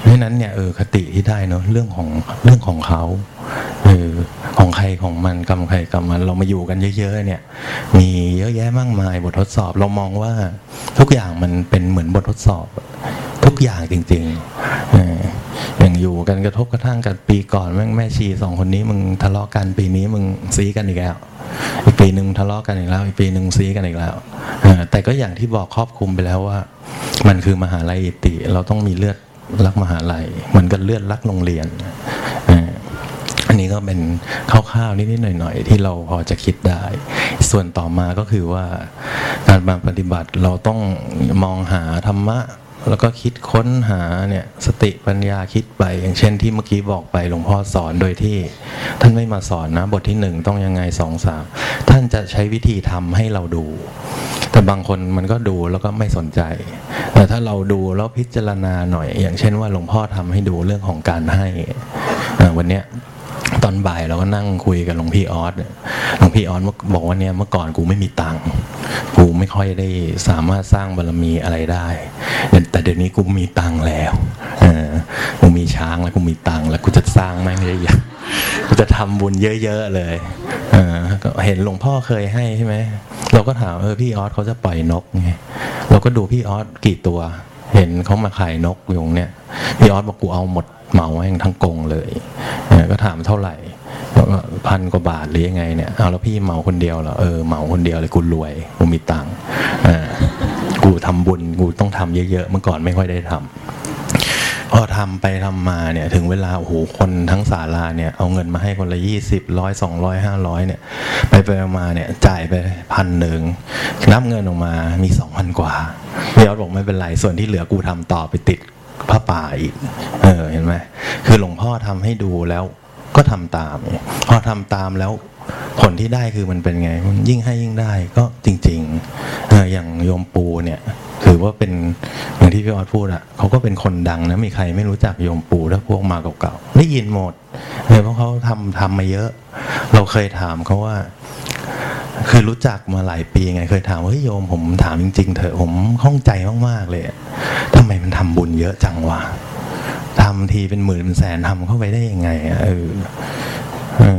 เพราะนั้นเนี่ยเออคติที่ได้เนอะเรื่องของเรื่องของเขาเออของใครของมันกรรมใครกรรมมันเรามาอยู่กันเยอะๆเนี่ย มีเยอะแยะมากมายบททดสอบเรามองว่าทุกอย่างมันเป็นเหมือนบททดสอบ ทุกอย่างจริงๆอย่างอยู่กันกระทบกระทั่งกันปีก่อนแม่งแม่ชีสองคนนี้มึงทะเลาะกันปีนี้มึงซีกันอีกแล้วอีกปีหนึ่งทะเลาะกันอีกแล้ว อีกปีหนึ่งซีกันอีกแล้วแต่ก็อย่างที่บอกครอบคลุมไปแล้วว่า มันคือมหาลัยอิติ เราต้องมีเลือดรักมหาลัยเหมือนกันเลือดรักโรงเรียนอันนี้ก็เป็นคร่าวๆนิดๆหน่อยๆ ที่เราพอจะคิดได้ ส่วนต่อมาก็คือว่าการมาปฏิบัติเราต้องมองหาธรรมะ แล้วก็คิดค้นหาเนี่ยสติปัญญาคิดไป อย่างเช่นที่เมื่อกี้บอกไปหลวงพ่อสอนโดยที่ ท่านไม่มาสอนนะ บทที่หนึ่งต้องยังไงสองสามท่านจะใช้วิธีทำให้เราดู แต่บางคนมันก็ดูแล้วก็ไม่สนใจ แต่ถ้าเราดูแล้วพิจารณาหน่อย อย่างเช่นว่าหลวงพ่อทำให้ดูเรื่องของการให้วันเนี้ย ตอนบ่ายเราก็นั่งคุยกับหลวงพี่ออสหลวงพี่ออสบอกว่าเนี่ยเมื่อก่อนกูไม่มีตังค์กูไม่ค่อยได้สามารถสร้างบารมีอะไรได้ แต่เดี๋ยวนี้กูมีตังค์แล้วกูมีช้างแล้วกูมีตังค์แล้วกูจะสร้างแม่งเยอะๆกูจะทำบุญเยอะๆเลยเออก็เห็นหลวงพ่อเคยให้ใช่ไหมเราก็ถามเออพี่ออสเขาจะปล่อยนกไงเราก็ดูพี่ออสกี่ตัว เห็นเขามาขายนกอยู่เนี่ยพี่ออสบอกกูเอาหมดเหมาแห่งทั้งกงเลยเออก็ถามเท่าไหร่บอกว่าพันกว่าบาทหรือยังไงเนี่ยเอาแล้วพี่เหมาคนเดียวเหรอเออเหมาคนเดียวเลยกูรวยกูมีตังค์กูทำบุญกูต้องทำเยอะๆเมื่อก่อนไม่ค่อยได้ทำ พอทำไปทำมาเนี่ยถึงเวลาโอ้โหคนทั้งศาลาเนี่ยเอาเงินมาให้คนละยี่สิบร้อยสองร้อยห้าร้อยเนี่ยไปไปมาเนี่ยจ่ายไปพันหนึ่งนับเงินออกมามีสองพันกว่าพี่ออสบอกไม่เป็นไรส่วนที่เหลือกูทำต่อไปติดพระป่าอีกเออเห็นไหมคือหลวงพ่อทำให้ดูแล้วก็ทำตามพอทำตามแล้ว ผลที่ได้คือมันเป็นไงมันยิ่งให้ยิ่งได้ก็จริงๆอย่างโยมปูเนี่ยถือว่าเป็นอย่างที่พี่ออดพูดอะเขาก็เป็นคนดังนะมีใครไม่รู้จักโยมปูถ้าพวกมาเก่าๆได้ยินหมดเลยเพราะเขาทำทำมาเยอะ เราเคยถามเขาว่า คือรู้จักมาหลายปีไง เคยถามว่าเฮ้ยโยมผมถามจริง ๆ เถอะผมข้องใจมากๆเลยอะทำไมมันทำบุญเยอะจังวะทำทีเป็นหมื่นเป็นแสนทำเข้าไปได้ยังไงอะเออ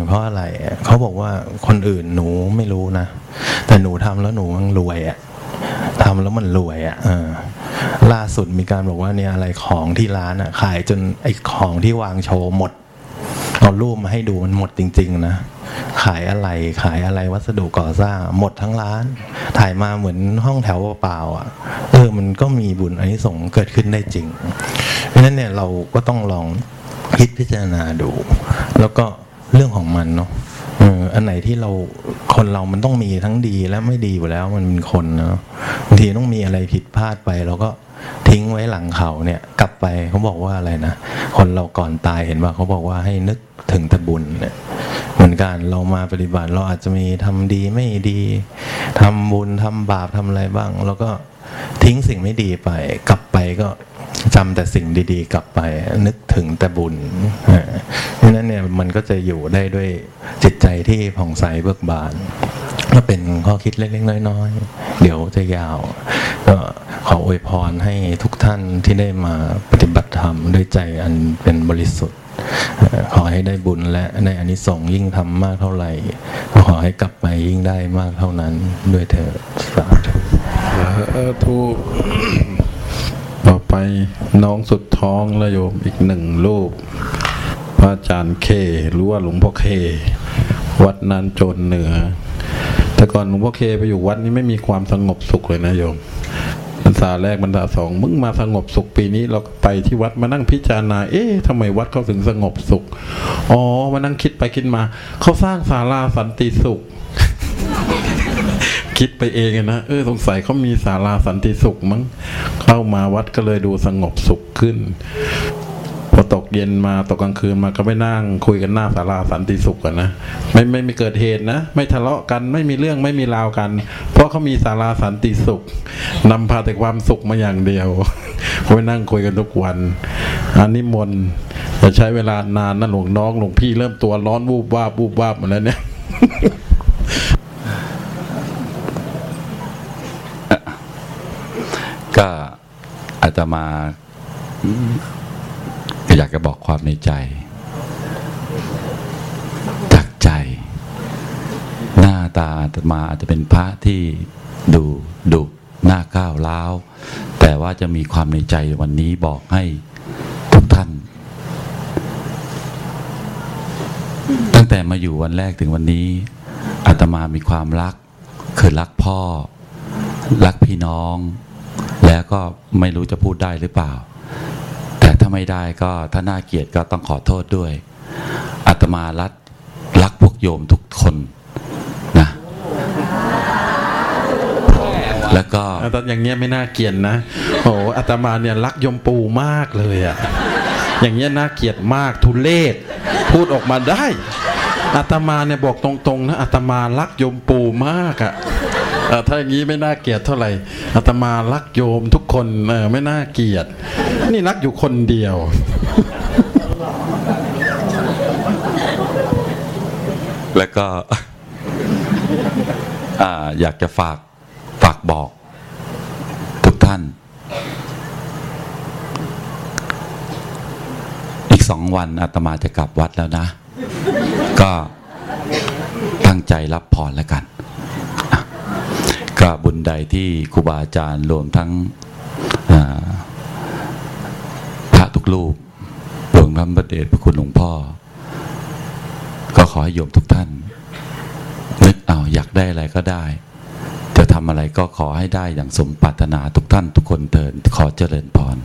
เพราะอะไรเขาบอกว่าคนอื่นหนูไม่รู้นะ แต่หนูทำแล้วหนูมันรวยอะทำแล้วมันรวยอะเออล่าสุดมีการบอกว่าเนี่ยอะไรของที่ร้านอะขายจนไอ้ของที่วางโชว์หมดเอารูปมาให้ดูมันหมดจริง ๆ นะ ขายอะไรขายอะไรวัสดุก่อสร้างหมดทั้งร้าน ถ่ายมาเหมือนห้องแถวเปล่าๆอะเออมันก็มีบุญอันนี้สงเกิดขึ้นได้จริงเพราะฉะนั้นเนี่ยเราก็ต้องลองคิดพิจารณาดู แล้วก็ เรื่องของมันเนาะอันไหนที่เราคนเรามันต้องมีทั้งดีและไม่ดีอยู่แล้วมันเป็นคนเนาะบางทีต้องมีอะไรผิดพลาดไปเราก็ทิ้งไว้หลังเขาเนี่ย กลับไปเขาบอกว่าอะไรนะคนเราก่อนตายเห็นว่าเขาบอกว่าให้นึกถึงต่บุญเนี่ยเหมือนกันเรามาปฏิบัติเราอาจจะมีทำดีไม่ดีทำบุญทำบาปทำอะไรบ้าง แล้วก็ทิ้งสิ่งไม่ดีไป กลับไปก็ จำแต่สิ่งดี ๆ กลับไป นึกถึงแต่บุญเพราะฉะนั้นเนี่ยมันก็จะอยู่ได้ด้วยจิตใจที่ผ่องใสเบิกบานก็เป็นข้อคิดเล็กๆน้อยๆเดี๋ยวจะยาว ก็ขออวยพรให้ทุกท่านที่ได้มาปฏิบัติธรรมด้วยใจอันเป็นบริสุทธิ์ ขอให้ได้บุญและในอานิสงส์ยิ่งทำมากเท่าไหร่ ขอให้กลับไปยิ่งได้มากเท่านั้นด้วยเถิดสาธุ ต่อไปน้องสุดท้องและโยมอีกหนึ่งรูป พระอาจารย์เคหรือว่าหลวงพ่อเค วัดนานโจรเหนือ แต่ก่อนหลวงพ่อเคไปอยู่วัดนี้ไม่มีความสงบสุขเลยนะโยมบรรษาแรกบรรษาสองมึงมาสงบสุขปีนี้เราไปที่วัดมานั่งพิจารณา เอ๊ะทำไมวัดเขาถึงสงบสุข อ๋อมานั่งคิดไปคิดมาเขาสร้างศาลาสันติสุข คิดไปเองนะเออสงสัยเขามีศาลาสันติสุขมั้งเข้ามาวัดก็เลยดูสงบสุขขึ้น พอตกเย็นมาตกกลางคืนมาก็ไปนั่งคุยกันหน้าศาลาสันติสุขกันนะไม่ไม่ม่เกิดเหตุนะไม่ทะเลาะกันไม่มีเรื่องไม่มีราวกัน เพราะเขามีศาลาสันติสุขนำพาแต่ความสุขมาอย่างเดียวไปนั่งคุยกันทุกวันอันนี้มนจะใช้เวลานานนะหลวงน้องหลวงพี่เริ่มตัวร้อนวูบวาบวูบวาบหมดแล้วเนี่ย ก็อาตมาอยากจะบอกความในใจ จากใจ หน้าตาอาตมาอาจจะเป็นพระที่ดูดุหน้าก้าวร้าว แต่ว่าจะมีความในใจวันนี้บอกให้ทุกท่าน ตั้งแต่มาอยู่วันแรกถึงวันนี้อาตมามีความรัก คือรักพ่อ รักพี่น้อง แล้วก็ไม่รู้จะพูดได้หรือเปล่า แต่ถ้าไม่ได้ก็ถ้าน่าเกลียดก็ต้องขอโทษด้วยอาตมารักรักพวกโยมทุกคนนะแล้วก็อาตอย่างเงี้ยไม่น่าเกลียดนะโอ้โหอาตมาเนี่ยรักยมปูมากเลยอะอย่างเงี้ยน่าเกลียดมากทุเลศพูดออกมาได้อาตมาเนี่ยบอกตรงๆนะอาตมารักยมปูมากอะ ถ้าอย่างงี้ไม่น่าเกลียดเท่าไหร่อาตมารักโยมทุกคนเออไม่น่าเกลียด นี่รักอยู่คนเดียวแล้วก็อ่าอยากจะฝากฝากบอกทุกท่าน อีกสองวันอาตมาจะกลับวัดแล้วนะ ก็ตั้งใจรับพรแล้วกัน ระบุญใดที่ครูบาอาจารย์รวมทั้งพระทุกรูปรวมทั้งพระเดชพระคุณหลวงพ่อ ก็ขอให้โยมทุกท่าน นึกเอาอยากได้อะไรก็ได้ จะทำอะไรก็ขอให้ได้อย่างสมปรารถนาทุกท่านทุกคนเถิดขอเจริญพร